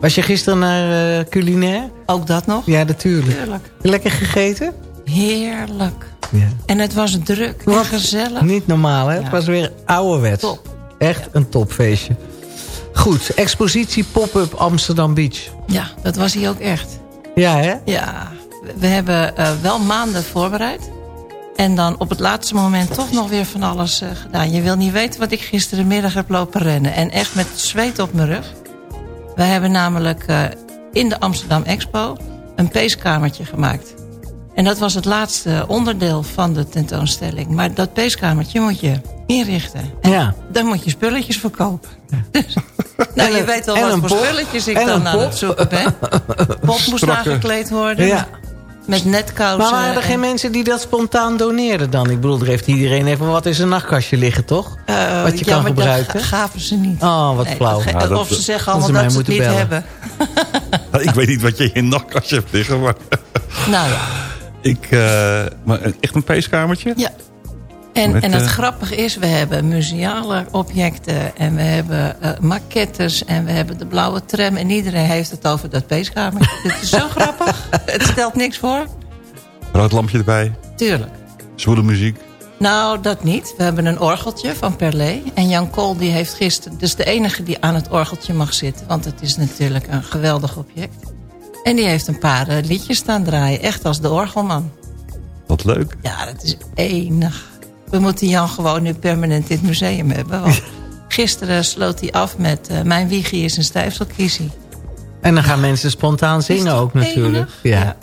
Was je gisteren naar eh, culinair? Ook dat nog? Ja, natuurlijk. Tuurlijk. Lekker gegeten? Heerlijk. Ja. En het was druk en gezellig. Niet normaal, hè? Het was weer ouderwets. Top. Echt een topfeestje. Goed, expositie pop-up Amsterdam Beach. Ja, dat was hij ook echt. Ja, hè? Ja, we- hebben eh, wel maanden voorbereid. En dan op het laatste moment toch nog weer van alles eh, gedaan. Je wil niet weten wat ik gisterenmiddag heb lopen rennen. En echt met zweet op mijn rug. We hebben namelijk eh, in de Amsterdam Expo een peeskamertje gemaakt. En dat was het laatste onderdeel van de tentoonstelling. Maar dat peeskamertje moet je inrichten. En Ja. daar moet je spulletjes verkopen. Dus, nou, je weet al wat voor pop. spulletjes ik En dan aan het zoeken ben. Pop moest Strakke. aangekleed worden. Ja. Met netkousen. Maar waren er en- geen mensen die dat spontaan doneerden dan? Ik bedoel, er heeft iedereen even wat in zijn nachtkastje liggen, toch? Eh, wat je ja, kan maar dat gebruiken. ga- gaven ze niet. Oh, wat Nee, flauw. Ja, dat- of ze zeggen allemaal ze dat ze het niet hebben. Ik weet niet wat je in je nachtkastje hebt liggen. Maar Nou ja. ik, eh, maar echt een peeskamertje? ja. En, Met, en het eh, grappige is, we hebben museale objecten... en we hebben eh, maquettes en we hebben de blauwe tram... en iedereen heeft het over dat peeskamer. Dit is zo grappig. Het stelt niks voor. Rood lampje erbij. Tuurlijk. Zwoele muziek. Nou, dat niet. We hebben een orgeltje van Perlé. En Jan Kool die heeft gisteren... dus de enige die aan het orgeltje mag zitten... want het is natuurlijk een geweldig object. En die heeft een paar eh, liedjes staan draaien. Echt als de orgelman. Wat leuk. Ja, dat is enig. We moeten Jan gewoon nu permanent in het museum hebben. Want gisteren sloot hij af met... eh, Mijn wiegie is een stijfselkiezie. En dan gaan mensen spontaan zingen ook natuurlijk. Ja.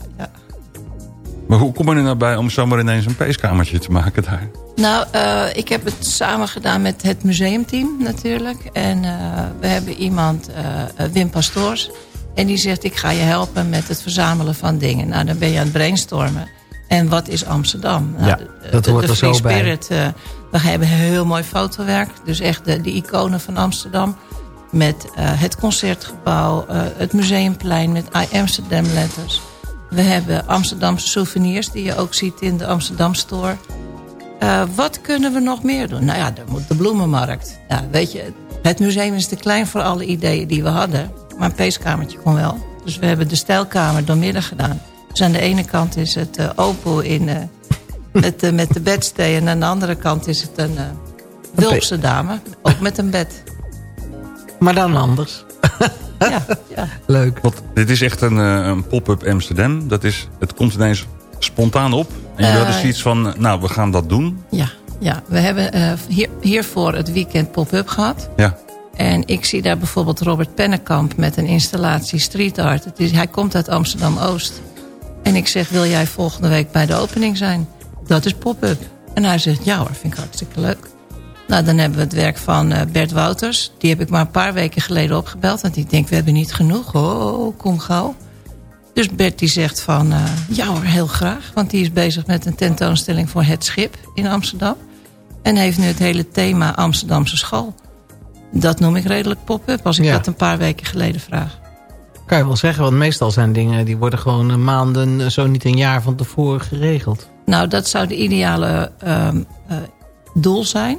Maar hoe kom je er nou bij om zomaar ineens een peeskamertje te maken daar? Nou, eh, ik heb het samen gedaan met het museumteam natuurlijk. En eh, we hebben iemand, eh, Wim Pastoors. En die zegt, ik ga je helpen met het verzamelen van dingen. Nou, dan ben je aan het brainstormen. En wat is Amsterdam? Nou, Ja, de- dat de- hoort de er zo Free bij. Spirit, eh, we hebben heel mooi fotowerk. Dus echt de, de iconen van Amsterdam. Met eh, het Concertgebouw, eh, het Museumplein met I Amsterdam letters. We hebben Amsterdamse souvenirs die je ook ziet in de Amsterdam Store. Wat kunnen we nog meer doen? Nou ja, dan moet de bloemenmarkt. Ja, weet je, het museum is te klein voor alle ideeën die we hadden. Maar een peeskamertje kon wel. Dus we hebben de stijlkamer doormidden gedaan. Dus aan de ene kant is het eh Opel in, eh, met, eh, met de bedstee. En aan de andere kant is het een eh Wulpse dame. Ook met een bed. Maar dan anders. Ja, ja. Leuk. Want dit is echt een, eh, een pop-up Amsterdam. Dat is, het komt ineens spontaan op. En jullie Eh, hadden zoiets van, nou, we gaan dat doen. Ja. Ja, we hebben eh, hier, hiervoor het weekend pop-up gehad. Ja. En ik zie daar bijvoorbeeld Robert Pennekamp met een installatie street art. Het is, hij komt uit Amsterdam-Oost. En ik zeg, wil jij volgende week bij de opening zijn? Dat is pop-up. En hij zegt, ja hoor, vind ik hartstikke leuk. Nou, dan hebben we het werk van eh, Bert Wouters. Die heb ik maar een paar weken geleden opgebeld. Want ik denk, we hebben niet genoeg. Oh, kom gauw. Dus Bert die zegt van, eh, ja hoor, heel graag. Want die is bezig met een tentoonstelling voor Het Schip in Amsterdam. En heeft nu het hele thema Amsterdamse school. Dat noem ik redelijk pop-up als ik Ja. dat een paar weken geleden vraag. Kan je wel zeggen, want meestal zijn dingen... die worden gewoon eh, maanden, eh, zo niet een jaar van tevoren geregeld. Nou, dat zou de ideale ehm, eh, doel zijn.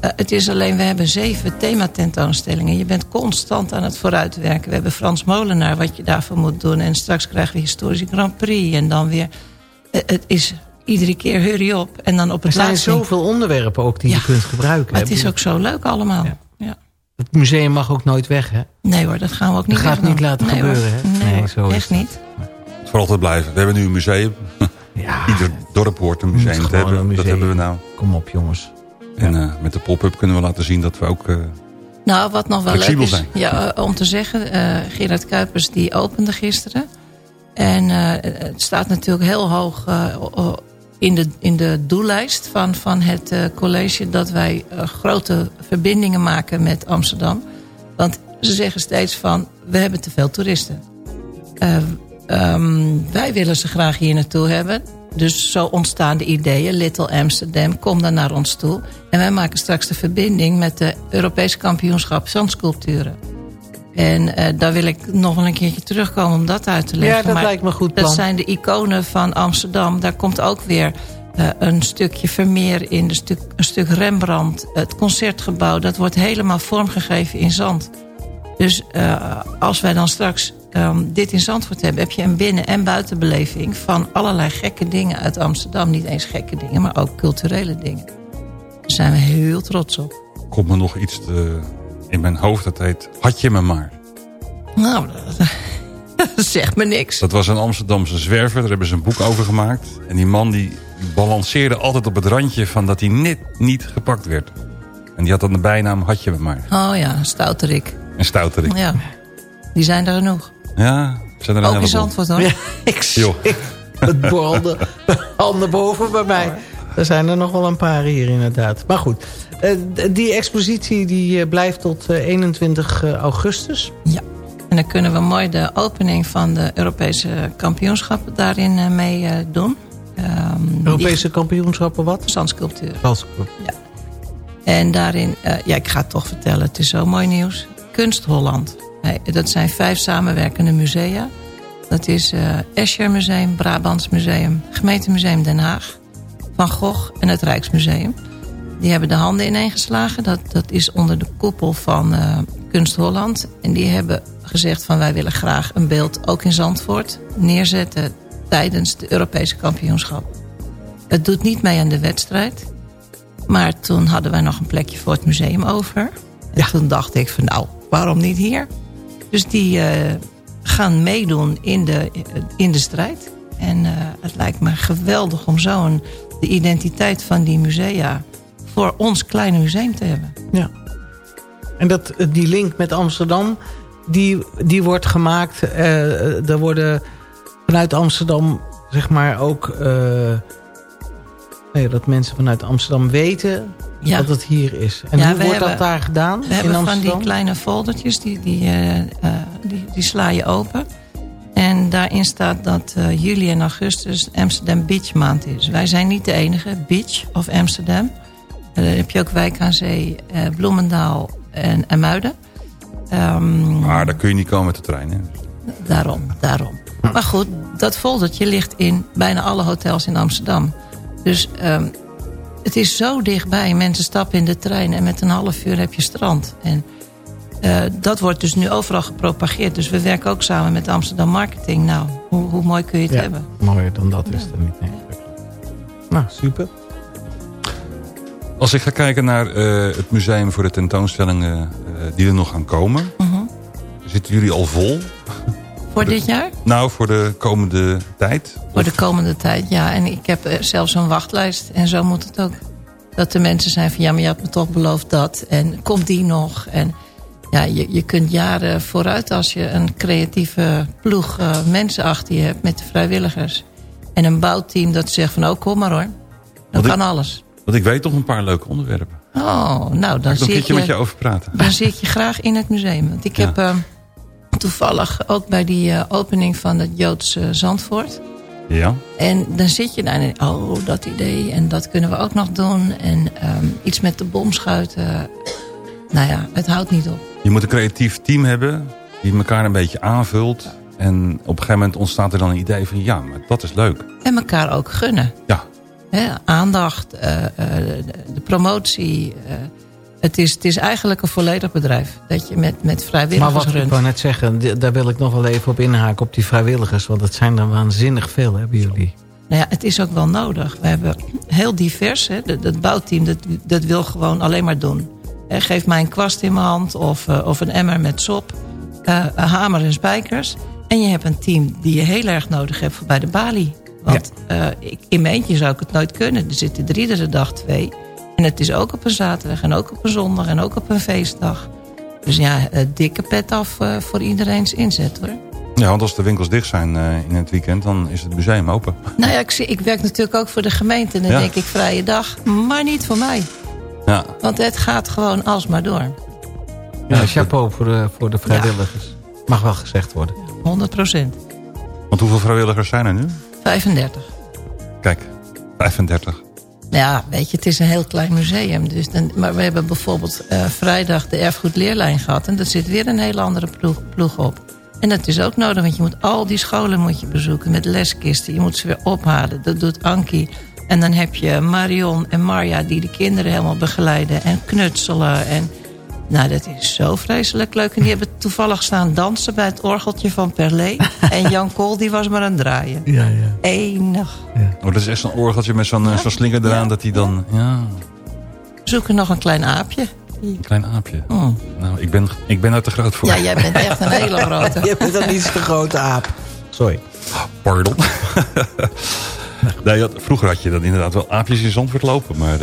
Het is alleen, we hebben zeven thematentoonstellingen. Je bent constant aan het vooruitwerken. We hebben Frans Molenaar, wat je daarvoor moet doen. En straks krijgen we historische Grand Prix. En dan weer... het is iedere keer hurry op. En dan op Er het zijn laatste... zoveel onderwerpen ook die Ja. je kunt gebruiken. Maar het is ook zo leuk allemaal. Ja. Ja. Het museum mag ook nooit weg, hè? Nee hoor, dat gaan we ook niet Dat gaat niet laten nee, hoor. gebeuren, hè? Nee, Nee, hoor, zo is echt het. niet. Het voor altijd blijven. We hebben nu een museum. Ja, Ieder dorp hoort een museum te hebben. Dat hebben we nou. kom op jongens. En eh, met de pop-up kunnen we laten zien dat we ook... eh, Nou, wat nog wel leuk is zijn. Ja, eh, om te zeggen... eh, Gerard Kuipers die opende gisteren. En eh, het staat natuurlijk heel hoog eh, in, de, in de doellijst van, van het eh, college... dat wij eh, grote verbindingen maken met Amsterdam. Want ze zeggen steeds van... we hebben te veel toeristen. Eh, ehm, wij willen ze graag hier naartoe hebben. Dus zo ontstaan de ideeën. Little Amsterdam, kom dan naar ons toe. En wij maken straks de verbinding met de Europese kampioenschap zandsculpturen. En eh, daar wil ik nog wel een keertje terugkomen om dat uit te leggen. Ja, dat Maar lijkt me goed Dat plan. zijn de iconen van Amsterdam. Daar komt ook weer eh, een stukje Vermeer in, een stuk, een stuk Rembrandt. Het concertgebouw, dat wordt helemaal vormgegeven in zand. Dus eh, als wij dan straks ehm, dit in Zandvoort hebben... heb je een binnen- en buitenbeleving van allerlei gekke dingen uit Amsterdam. Niet eens gekke dingen, maar ook culturele dingen. Daar zijn we heel trots op. komt me nog iets te, in mijn hoofd. Dat heet Had je me maar. Nou, dat zegt me niks. Dat was een Amsterdamse zwerver. Daar hebben ze een boek over gemaakt. En die man die balanceerde altijd op het randje... van dat hij net niet gepakt werd. En die had dan de bijnaam Had je me maar. Oh ja, stouterik. En stouterik. Ja, die zijn er genoeg. Ja, zijn er een Ook in heleboel. Zandvoort hoor. Ja, ik Joh. het borrelde handen boven bij mij. Er zijn er nog wel een paar hier inderdaad. Maar goed, eh, die expositie die eh, blijft tot eh, 21 augustus. Ja. En dan kunnen we mooi de opening van de Europese kampioenschappen daarin eh, mee eh, doen. Ehm, Europese kampioenschappen wat? die Zandsculptuur. Zandvoort. En daarin, eh, ja, ik ga het toch vertellen, het is zo mooi nieuws. Kunst Holland. Hey, dat zijn vijf samenwerkende musea. Dat is eh Escher Museum, Brabants Museum, Gemeentemuseum Den Haag, Van Gogh en het Rijksmuseum. Die hebben de handen ineengeslagen. Dat, dat is onder de koepel van eh, Kunst Holland. En die hebben gezegd van wij willen graag een beeld ook in Zandvoort neerzetten tijdens de Europese kampioenschap. Het doet niet mee aan de wedstrijd. Maar toen hadden wij nog een plekje voor het museum over. En toen dacht ik van nou, waarom niet hier? Dus die eh, gaan meedoen in de, in de strijd. En eh, het lijkt me geweldig om zo een, de identiteit van die musea... voor ons kleine museum te hebben. Ja. En dat, eh, die link met Amsterdam, die, die wordt gemaakt. eh, er worden vanuit Amsterdam, zeg maar, ook... eh, dat mensen vanuit Amsterdam weten Ja. dat het hier is. En Ja, hoe wordt hebben- dat daar gedaan We in hebben van die kleine foldertjes, die, die, eh, die, die sla je open. En daarin staat dat eh, juli en augustus Amsterdam Beach maand is. Wij zijn niet de enige, Beach of Amsterdam. Eh, dan heb je ook Wijk aan Zee, eh, Bloemendaal en, en Muiden. Ehm, Maar daar kun je niet komen met de trein. Hè? Daarom, daarom. Maar goed, dat foldertje ligt in bijna alle hotels in Amsterdam. Dus ehm, het is zo dichtbij. Mensen stappen in de trein en met een half uur heb je strand. En eh, dat wordt dus nu overal gepropageerd. Dus we werken ook samen met Amsterdam Marketing. Nou, hoe, hoe mooi kun je het Ja, hebben? mooier dan dat is het niet. Nee. Nou, super. Als ik ga kijken naar eh, het museum voor de tentoonstellingen eh, die er nog gaan komen. Mhm. Zitten jullie al vol? Voor dit jaar? Nou, voor de komende tijd? Voor de komende tijd, ja. En ik heb zelfs een wachtlijst. En zo moet het ook. Dat de mensen zijn van ja, maar je had me toch beloofd dat. En komt die nog? En ja, je, je kunt jaren vooruit als je een creatieve ploeg eh, mensen achter je hebt met de vrijwilligers. En een bouwteam dat zegt van oh kom maar hoor. Dat ik- kan alles. Want ik weet toch een paar leuke onderwerpen. Oh, nou dan ik zie ik je, met je over praten. dan zie ik je graag in het museum. Want ik Ja. heb eh, toevallig ook bij die eh, opening van het Joods eh, Zandvoort... Ja? En dan zit je daar en oh, dat idee. En dat kunnen we ook nog doen. En ehm, iets met de bomschuiten. Nou ja, het houdt niet op. Je moet een creatief team hebben die elkaar een beetje aanvult. En op een gegeven moment ontstaat er dan een idee van... ja, maar dat is leuk. En elkaar ook gunnen. Ja. Aandacht, eh, eh, de, promotie. eh, het, is, het is eigenlijk een volledig bedrijf. Dat je met, met Maar vrijwilligers wat ik wou net zeggen, daar wil ik nog wel even op inhaken op die vrijwilligers. Want het zijn er waanzinnig veel, hebben jullie. Nou ja, het is ook wel nodig. We hebben heel divers. Hè. Dat, dat bouwteam dat, dat wil gewoon alleen maar doen. Hè, geef mij een kwast in mijn hand of, eh, of een emmer met sop. eh, een hamer en spijkers. En je hebt een team die je heel erg nodig hebt voor bij de balie. Want eh, ik, in mijn eentje zou ik het nooit kunnen. Er zitten er iedere dag twee. En het is ook op een zaterdag en ook op een zondag en ook op een feestdag. Dus ja, eh, dikke pet af eh, voor iedereen's inzet hoor. Ja, want als de winkels dicht zijn eh, in het weekend... dan is het museum open. Nou ja, ik, zie, ik werk natuurlijk ook voor de gemeente. En dan Ja. denk ik vrije dag, maar niet voor mij. Ja. Want het gaat gewoon alsmaar door. Ja, chapeau voor de, voor de vrijwilligers. Mag wel gezegd worden. 100 procent. Want hoeveel vrijwilligers zijn er nu? 35. Kijk, 35. Nou ja, weet je, het is een heel klein museum. Dus dan, maar we hebben bijvoorbeeld eh, vrijdag de erfgoedleerlijn gehad. En daar zit weer een hele andere ploeg, ploeg op. En dat is ook nodig, want je moet al die scholen moet je bezoeken met leskisten. Je moet ze weer ophalen. Dat doet Ankie. En dan heb je Marion en Marja die de kinderen helemaal begeleiden. En knutselen. En, nou, dat is zo vreselijk leuk. En die hebben toevallig staan dansen bij het orgeltje van Perlé. en Jan Kool die was maar aan het draaien. Ja, ja. Enig. Oh, dat is echt zo'n orgeltje met zo'n eh, zo'n slinger eraan... dat hij dan... Ja, Zoeken nog een klein aapje. een klein aapje. Oh. Nou, ik ben, ik ben er te groot voor. Ja, jij bent echt een hele grote. Je bent dan iets te grote aap. Sorry. Pardon. nee, je had- vroeger had je dan inderdaad wel aapjes in Zandvoort lopen, maar...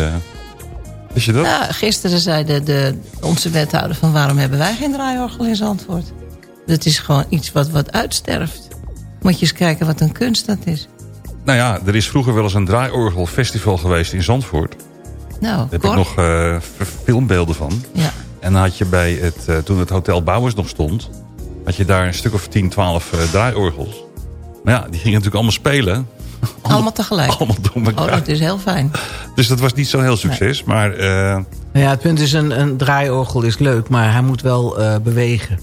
wist je dat? Ja, gisteren zei de, de, onze wethouder van waarom hebben wij geen draaiorgel in Zandvoort? Dat is gewoon iets wat, wat uitsterft. Moet je eens kijken wat een kunst dat is. Nou ja, er is vroeger wel eens een draaiorgelfestival geweest in Zandvoort. Nou, Daar heb ik nog f- filmbeelden van. Ja. En dan had je bij het, eh, toen het Hotel Bouwers nog stond... had je daar een stuk of 10, 12 eh, draaiorgels. Maar ja, die gingen natuurlijk allemaal spelen. Allemaal tegelijk. Allemaal door Oh, dat is heel fijn. Dus dat was niet zo'n heel succes. Maar eh, Nou ja, het punt is, een, een draaiorgel is leuk, maar hij moet wel eh, bewegen.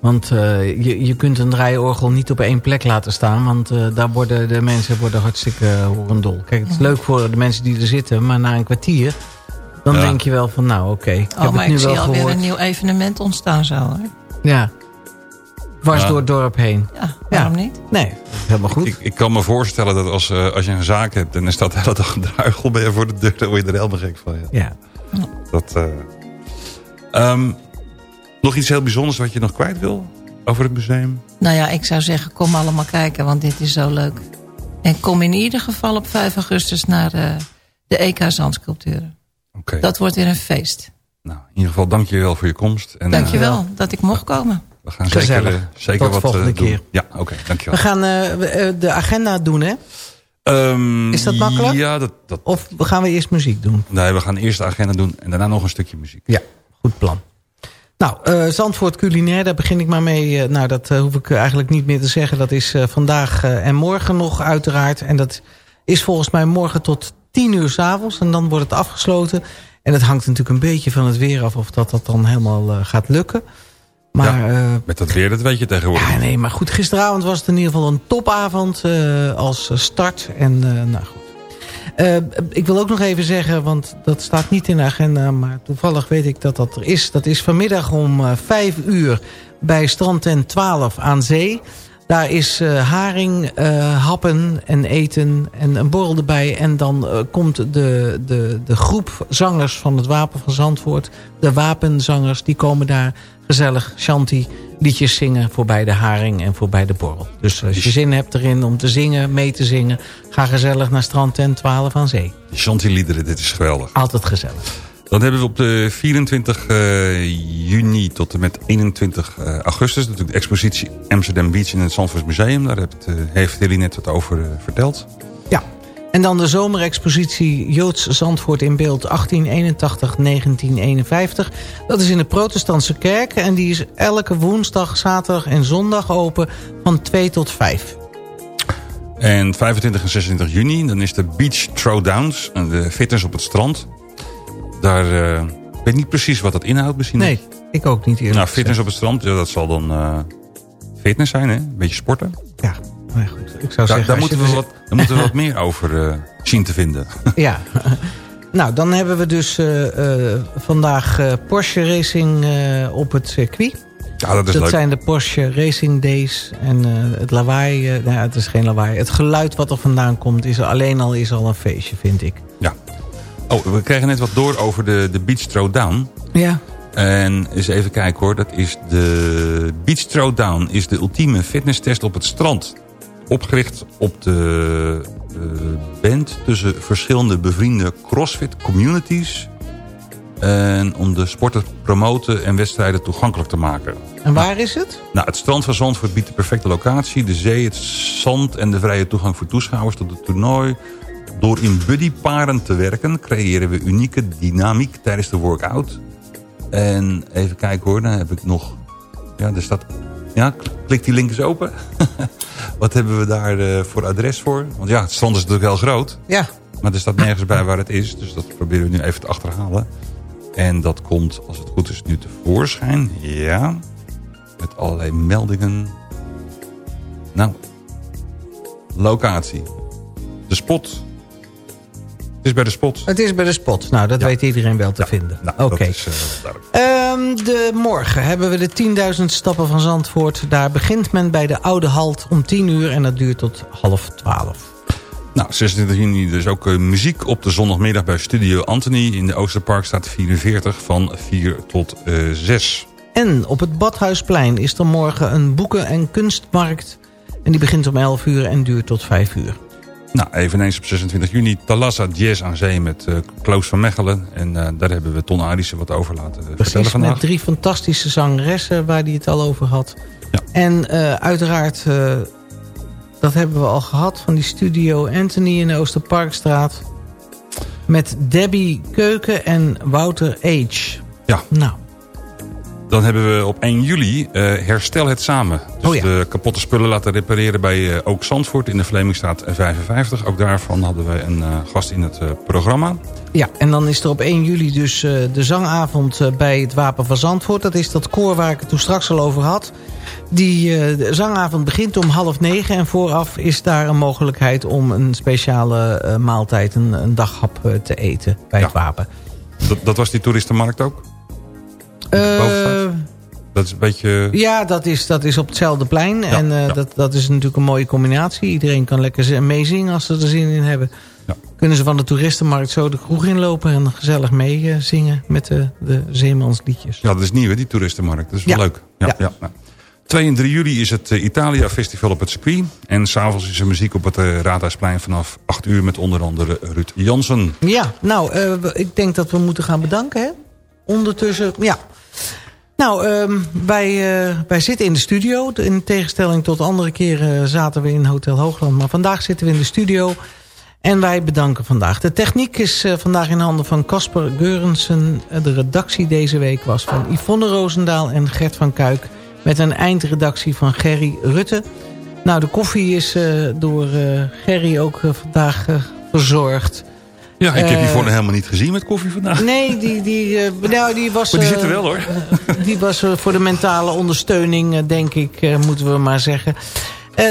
Want eh, je, je kunt een draaiorgel niet op één plek laten staan. Want eh, daar worden de mensen worden hartstikke uh, horendol. Kijk, het is leuk voor de mensen die er zitten. Maar na een kwartier, dan Ja. denk je wel van nou oké. ik Oh, heb maar het nu ik zie wel alweer gehoord. een nieuw evenement ontstaan zo hoor. Ja. Dwars Ja. door het dorp heen. Ja, waarom niet? Nee, helemaal goed. ik, ik kan me voorstellen dat als, eh, als je een zaak hebt... en er staat de hele dag een draaiorgel bij je voor de deur... dan word je er helemaal gek van. Ja. Ja. Dat, eh, ehm, nog iets heel bijzonders wat je nog kwijt wil over het museum? Nou ja, ik zou zeggen, kom allemaal kijken, want dit is zo leuk. En kom in ieder geval op 5 augustus naar eh, de EK Zandsculpturen. Oké. Dat wordt weer een feest. Nou, in ieder geval dank je wel voor je komst. En, Dank je eh, wel dat ik mocht komen. We gaan zeker, Gezellig. eh, zeker Tot wat volgende eh, doen. keer. Ja, oké, dank je We gaan eh, de agenda doen hè? Ehm, Is dat makkelijk? Ja, dat, dat, Of gaan we eerst muziek doen? nee, we gaan eerst de agenda doen en daarna nog een stukje muziek. Ja, goed plan. Nou, eh, Zandvoort culinair, daar begin ik maar mee. Nou, dat hoef ik eigenlijk niet meer te zeggen. Dat is vandaag en morgen nog uiteraard. En dat is volgens mij morgen tot tien uur s'avonds. En dan wordt het afgesloten. En het hangt natuurlijk een beetje van het weer af... of dat dat dan helemaal gaat lukken. Maar eh, Met dat weer, dat weet je tegenwoordig. ja, nee, maar goed, gisteravond was het in ieder geval een topavond eh, als eh, start. En nou goed. Ik wil ook nog even zeggen, want dat staat niet in de agenda... maar toevallig weet ik dat dat er is. Dat is vanmiddag om eh, vijf uur bij strandtent 12 aan zee. Daar is eh, haring, happen en eten en een borrel erbij. En dan komt de, de, de groep zangers van het Wapen van Zandvoort... de wapenzangers, die komen daar gezellig, Shanti... liedjes zingen voorbij de haring en voorbij de borrel. Dus als je zin hebt erin om te zingen, mee te zingen... ga gezellig naar strand ten 12 aan zee. De Chantilly-liederen, dit is geweldig. Altijd gezellig. Dan hebben we op de 24 eh, juni tot en met 21 eh, augustus... natuurlijk de expositie Amsterdam Beach in het Zandvoort Museum. Daar heeft, uh, heeft Hilly net wat over verteld. En dan de zomerexpositie Joods Zandvoort in beeld 1881-1951. Dat is in de protestantse kerk en die is elke woensdag, zaterdag en zondag open van 2 tot 5. En 25 en 26 juni, dan is de Beach Throwdowns, de fitness op het strand. Daar uh, ik weet niet precies wat dat inhoudt misschien. Nee, ik ook niet eerlijk Nou, fitness op het strand, ja, dat zal dan uh, fitness zijn, hè? Een beetje sporten. Ja, maar goed. Ik zou daar, zeggen, daar, moeten we wat, daar moeten we wat meer over uh, zien te vinden. ja. Nou, dan hebben we dus vandaag Porsche Racing op het circuit. Ja, dat is dat zijn de Porsche Racing Days. En het lawaai, nou, het is geen lawaai. Het geluid wat er vandaan komt, is alleen al, is al een feestje, vind ik. Ja. Oh, we kregen net wat door over de, de Beach Throwdown. Ja. En eens even kijken hoor. Dat is de Beach Throwdown is de ultieme fitnesstest op het strand. Opgericht op de band tussen verschillende bevriende CrossFit communities. En om de sport te promoten en wedstrijden toegankelijk te maken. En waar is het? Nou, het strand van Zandvoort biedt de perfecte locatie. De zee, het zand en de vrije toegang voor toeschouwers tot het toernooi. Door in buddyparen te werken creëren we unieke dynamiek tijdens de workout. En even kijken hoor, dan heb ik nog... Ja, er staat... Ja, klik die link eens open. Wat hebben we daar uh, voor adres voor? Want ja, het strand is natuurlijk heel groot. Ja. Maar er staat nergens bij waar het is. Dus dat proberen we nu even te achterhalen. En dat komt, als het goed is, nu tevoorschijn. Ja. Met allerlei meldingen. Nou. Locatie. De spot het is bij de spot. Het is bij de spot. Nou, dat ja. weet iedereen wel te ja. vinden. Nou, Oké. Okay. Uh, um, de morgen hebben we de 10.000 stappen van Zandvoort. Daar begint men bij de Oude Halt om 10 uur en dat duurt tot half 12. Nou, 26 juni dus ook uh, muziek op de zondagmiddag bij Studio Anthony. In de Oosterparkstraat 44 van 4 tot uh, 6. En op het Badhuisplein is er morgen een boeken- en kunstmarkt. En die begint om 11 uur en duurt tot 5 uur. Nou, eveneens op 26 juni Talassa Jazz aan Zee met uh, Kloos van Mechelen. En uh, daar hebben we Ton Arissen wat over laten Precies, vertellen vandaag. met drie fantastische zangeressen waar hij het al over had. Ja. En uh, uiteraard, dat hebben we al gehad van die studio Anthony in de Oosterparkstraat. Met Debbie Keuken en Wouter H. Ja. Nou. Dan hebben we op 1 juli uh, Herstel het Samen. Dus oh ja. de kapotte spullen laten repareren bij uh, Ook Zandvoort in de Vlemingstraat 55. Ook daarvan hadden wij een uh, gast in het programma. Ja, en dan is er op 1 juli dus de zangavond bij het Wapen van Zandvoort. Dat is dat koor waar ik het toen straks al over had. Die de zangavond begint om half negen. En vooraf is daar een mogelijkheid om een speciale maaltijd, een, een daghap te eten bij ja. het Wapen. Dat, dat was die toeristenmarkt ook? Uh, dat is een beetje... Ja, dat is, dat is op hetzelfde plein. Ja, en uh, ja. dat, dat is natuurlijk een mooie combinatie. Iedereen kan lekker meezingen als ze er zin in hebben. Ja. Kunnen ze van de toeristenmarkt zo de kroeg inlopen... en gezellig meezingen met de, de zeemansliedjes. Ja, dat is nieuw hè, die toeristenmarkt. Dat is wel leuk. Ja, Ja. ja. nou. 2 en 3 juli is het uh, Italia Festival op het circuit. En s'avonds is er muziek op het Raadhuisplein vanaf 8 uur... met onder andere Ruud Jansen. Ja, nou, uh, ik denk dat we moeten gaan bedanken, hè? Ondertussen, ja. Nou, um, wij, uh, wij zitten in de studio. In tegenstelling tot andere keren zaten we in Hotel Hoogland. Maar vandaag zitten we in de studio. En wij bedanken vandaag. De techniek is uh, vandaag in handen van Casper Geurensen. De redactie deze week was van Yvonne Roosendaal en Gert van Kuik. Met een eindredactie van Gerry Rutte. Nou, de koffie is uh, door Gerry ook vandaag verzorgd. Ja, ik heb Eh, Yvonne helemaal niet gezien met koffie vandaag. Nee, die, die, uh, nou, die was... Maar die uh, zit er wel hoor. Uh, die was voor de mentale ondersteuning, denk ik, moeten we maar zeggen.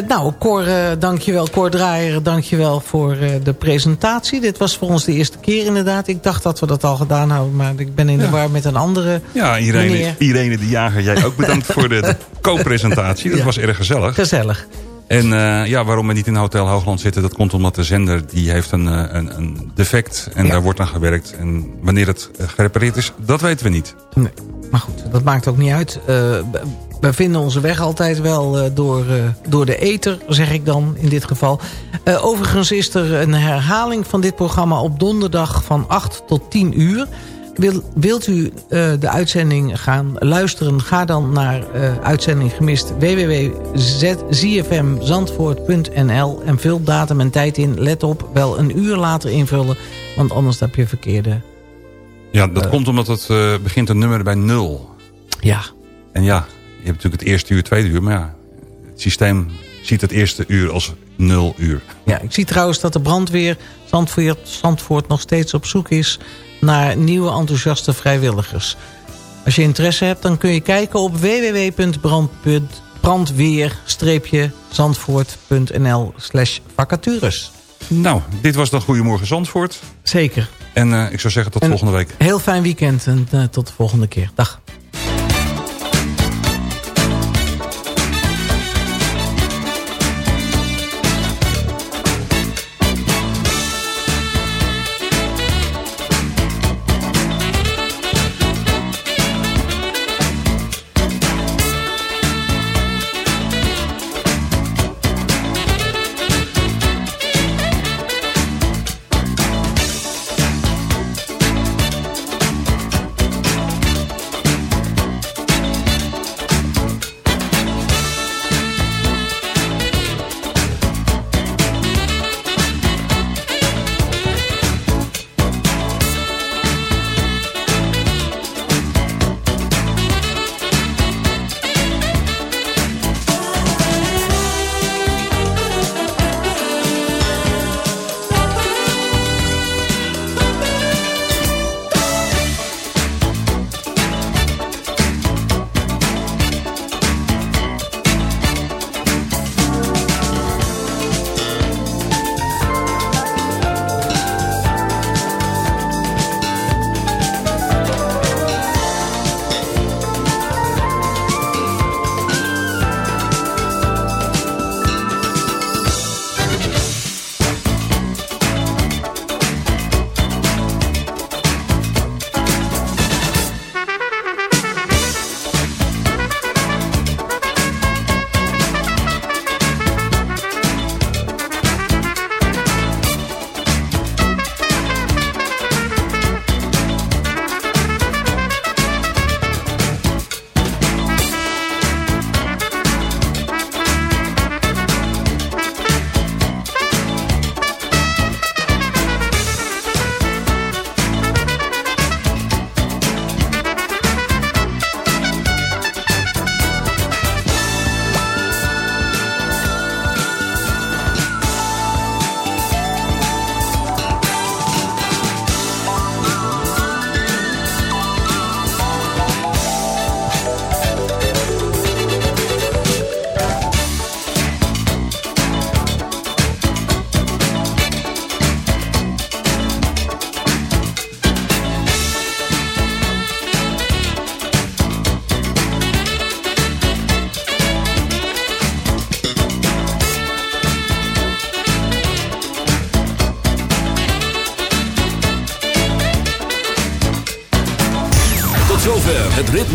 nou, Cor, dankjewel. Cor Draaier, dankjewel voor de presentatie. Dit was voor ons de eerste keer inderdaad. Ik dacht dat we dat al gedaan hadden, maar ik ben in de Ja. war met een andere Ja, Irene, meneer. Irene de Jager, jij ook bedankt voor de, de co-presentatie. Dat Ja. was erg gezellig. Gezellig. En eh, ja, waarom we niet in Hotel Hoogland zitten... dat komt omdat de zender die heeft een, eh, een, een defect en Ja. daar wordt aan gewerkt. En wanneer het eh, gerepareerd is, dat weten we niet. Nee, maar goed, dat maakt ook niet uit. We vinden onze weg altijd wel door, door de ether, zeg ik dan in dit geval. Overigens is er een herhaling van dit programma op donderdag van 8 tot 10 uur. Wil, wilt u eh, de uitzending gaan luisteren? Ga dan naar eh, uitzending gemist www.zfmzandvoort.nl en vul datum en tijd in. Let op, wel een uur later invullen, want anders heb je verkeerde... Ja, dat komt omdat het eh, begint een nummer bij nul. Ja. En ja, je hebt natuurlijk het eerste uur, tweede uur. Maar ja, het systeem ziet het eerste uur als nul uur. Ja, ik zie trouwens dat de brandweer Zandvoort, Zandvoort nog steeds op zoek is naar nieuwe enthousiaste vrijwilligers. Als je interesse hebt, dan kun je kijken op www.brandweer-zandvoort.nl slash vacatures. Nou, dit was dan Goedemorgen Zandvoort. Zeker. En eh, ik zou zeggen tot En- volgende week. Heel fijn weekend en eh, tot de volgende keer. Dag.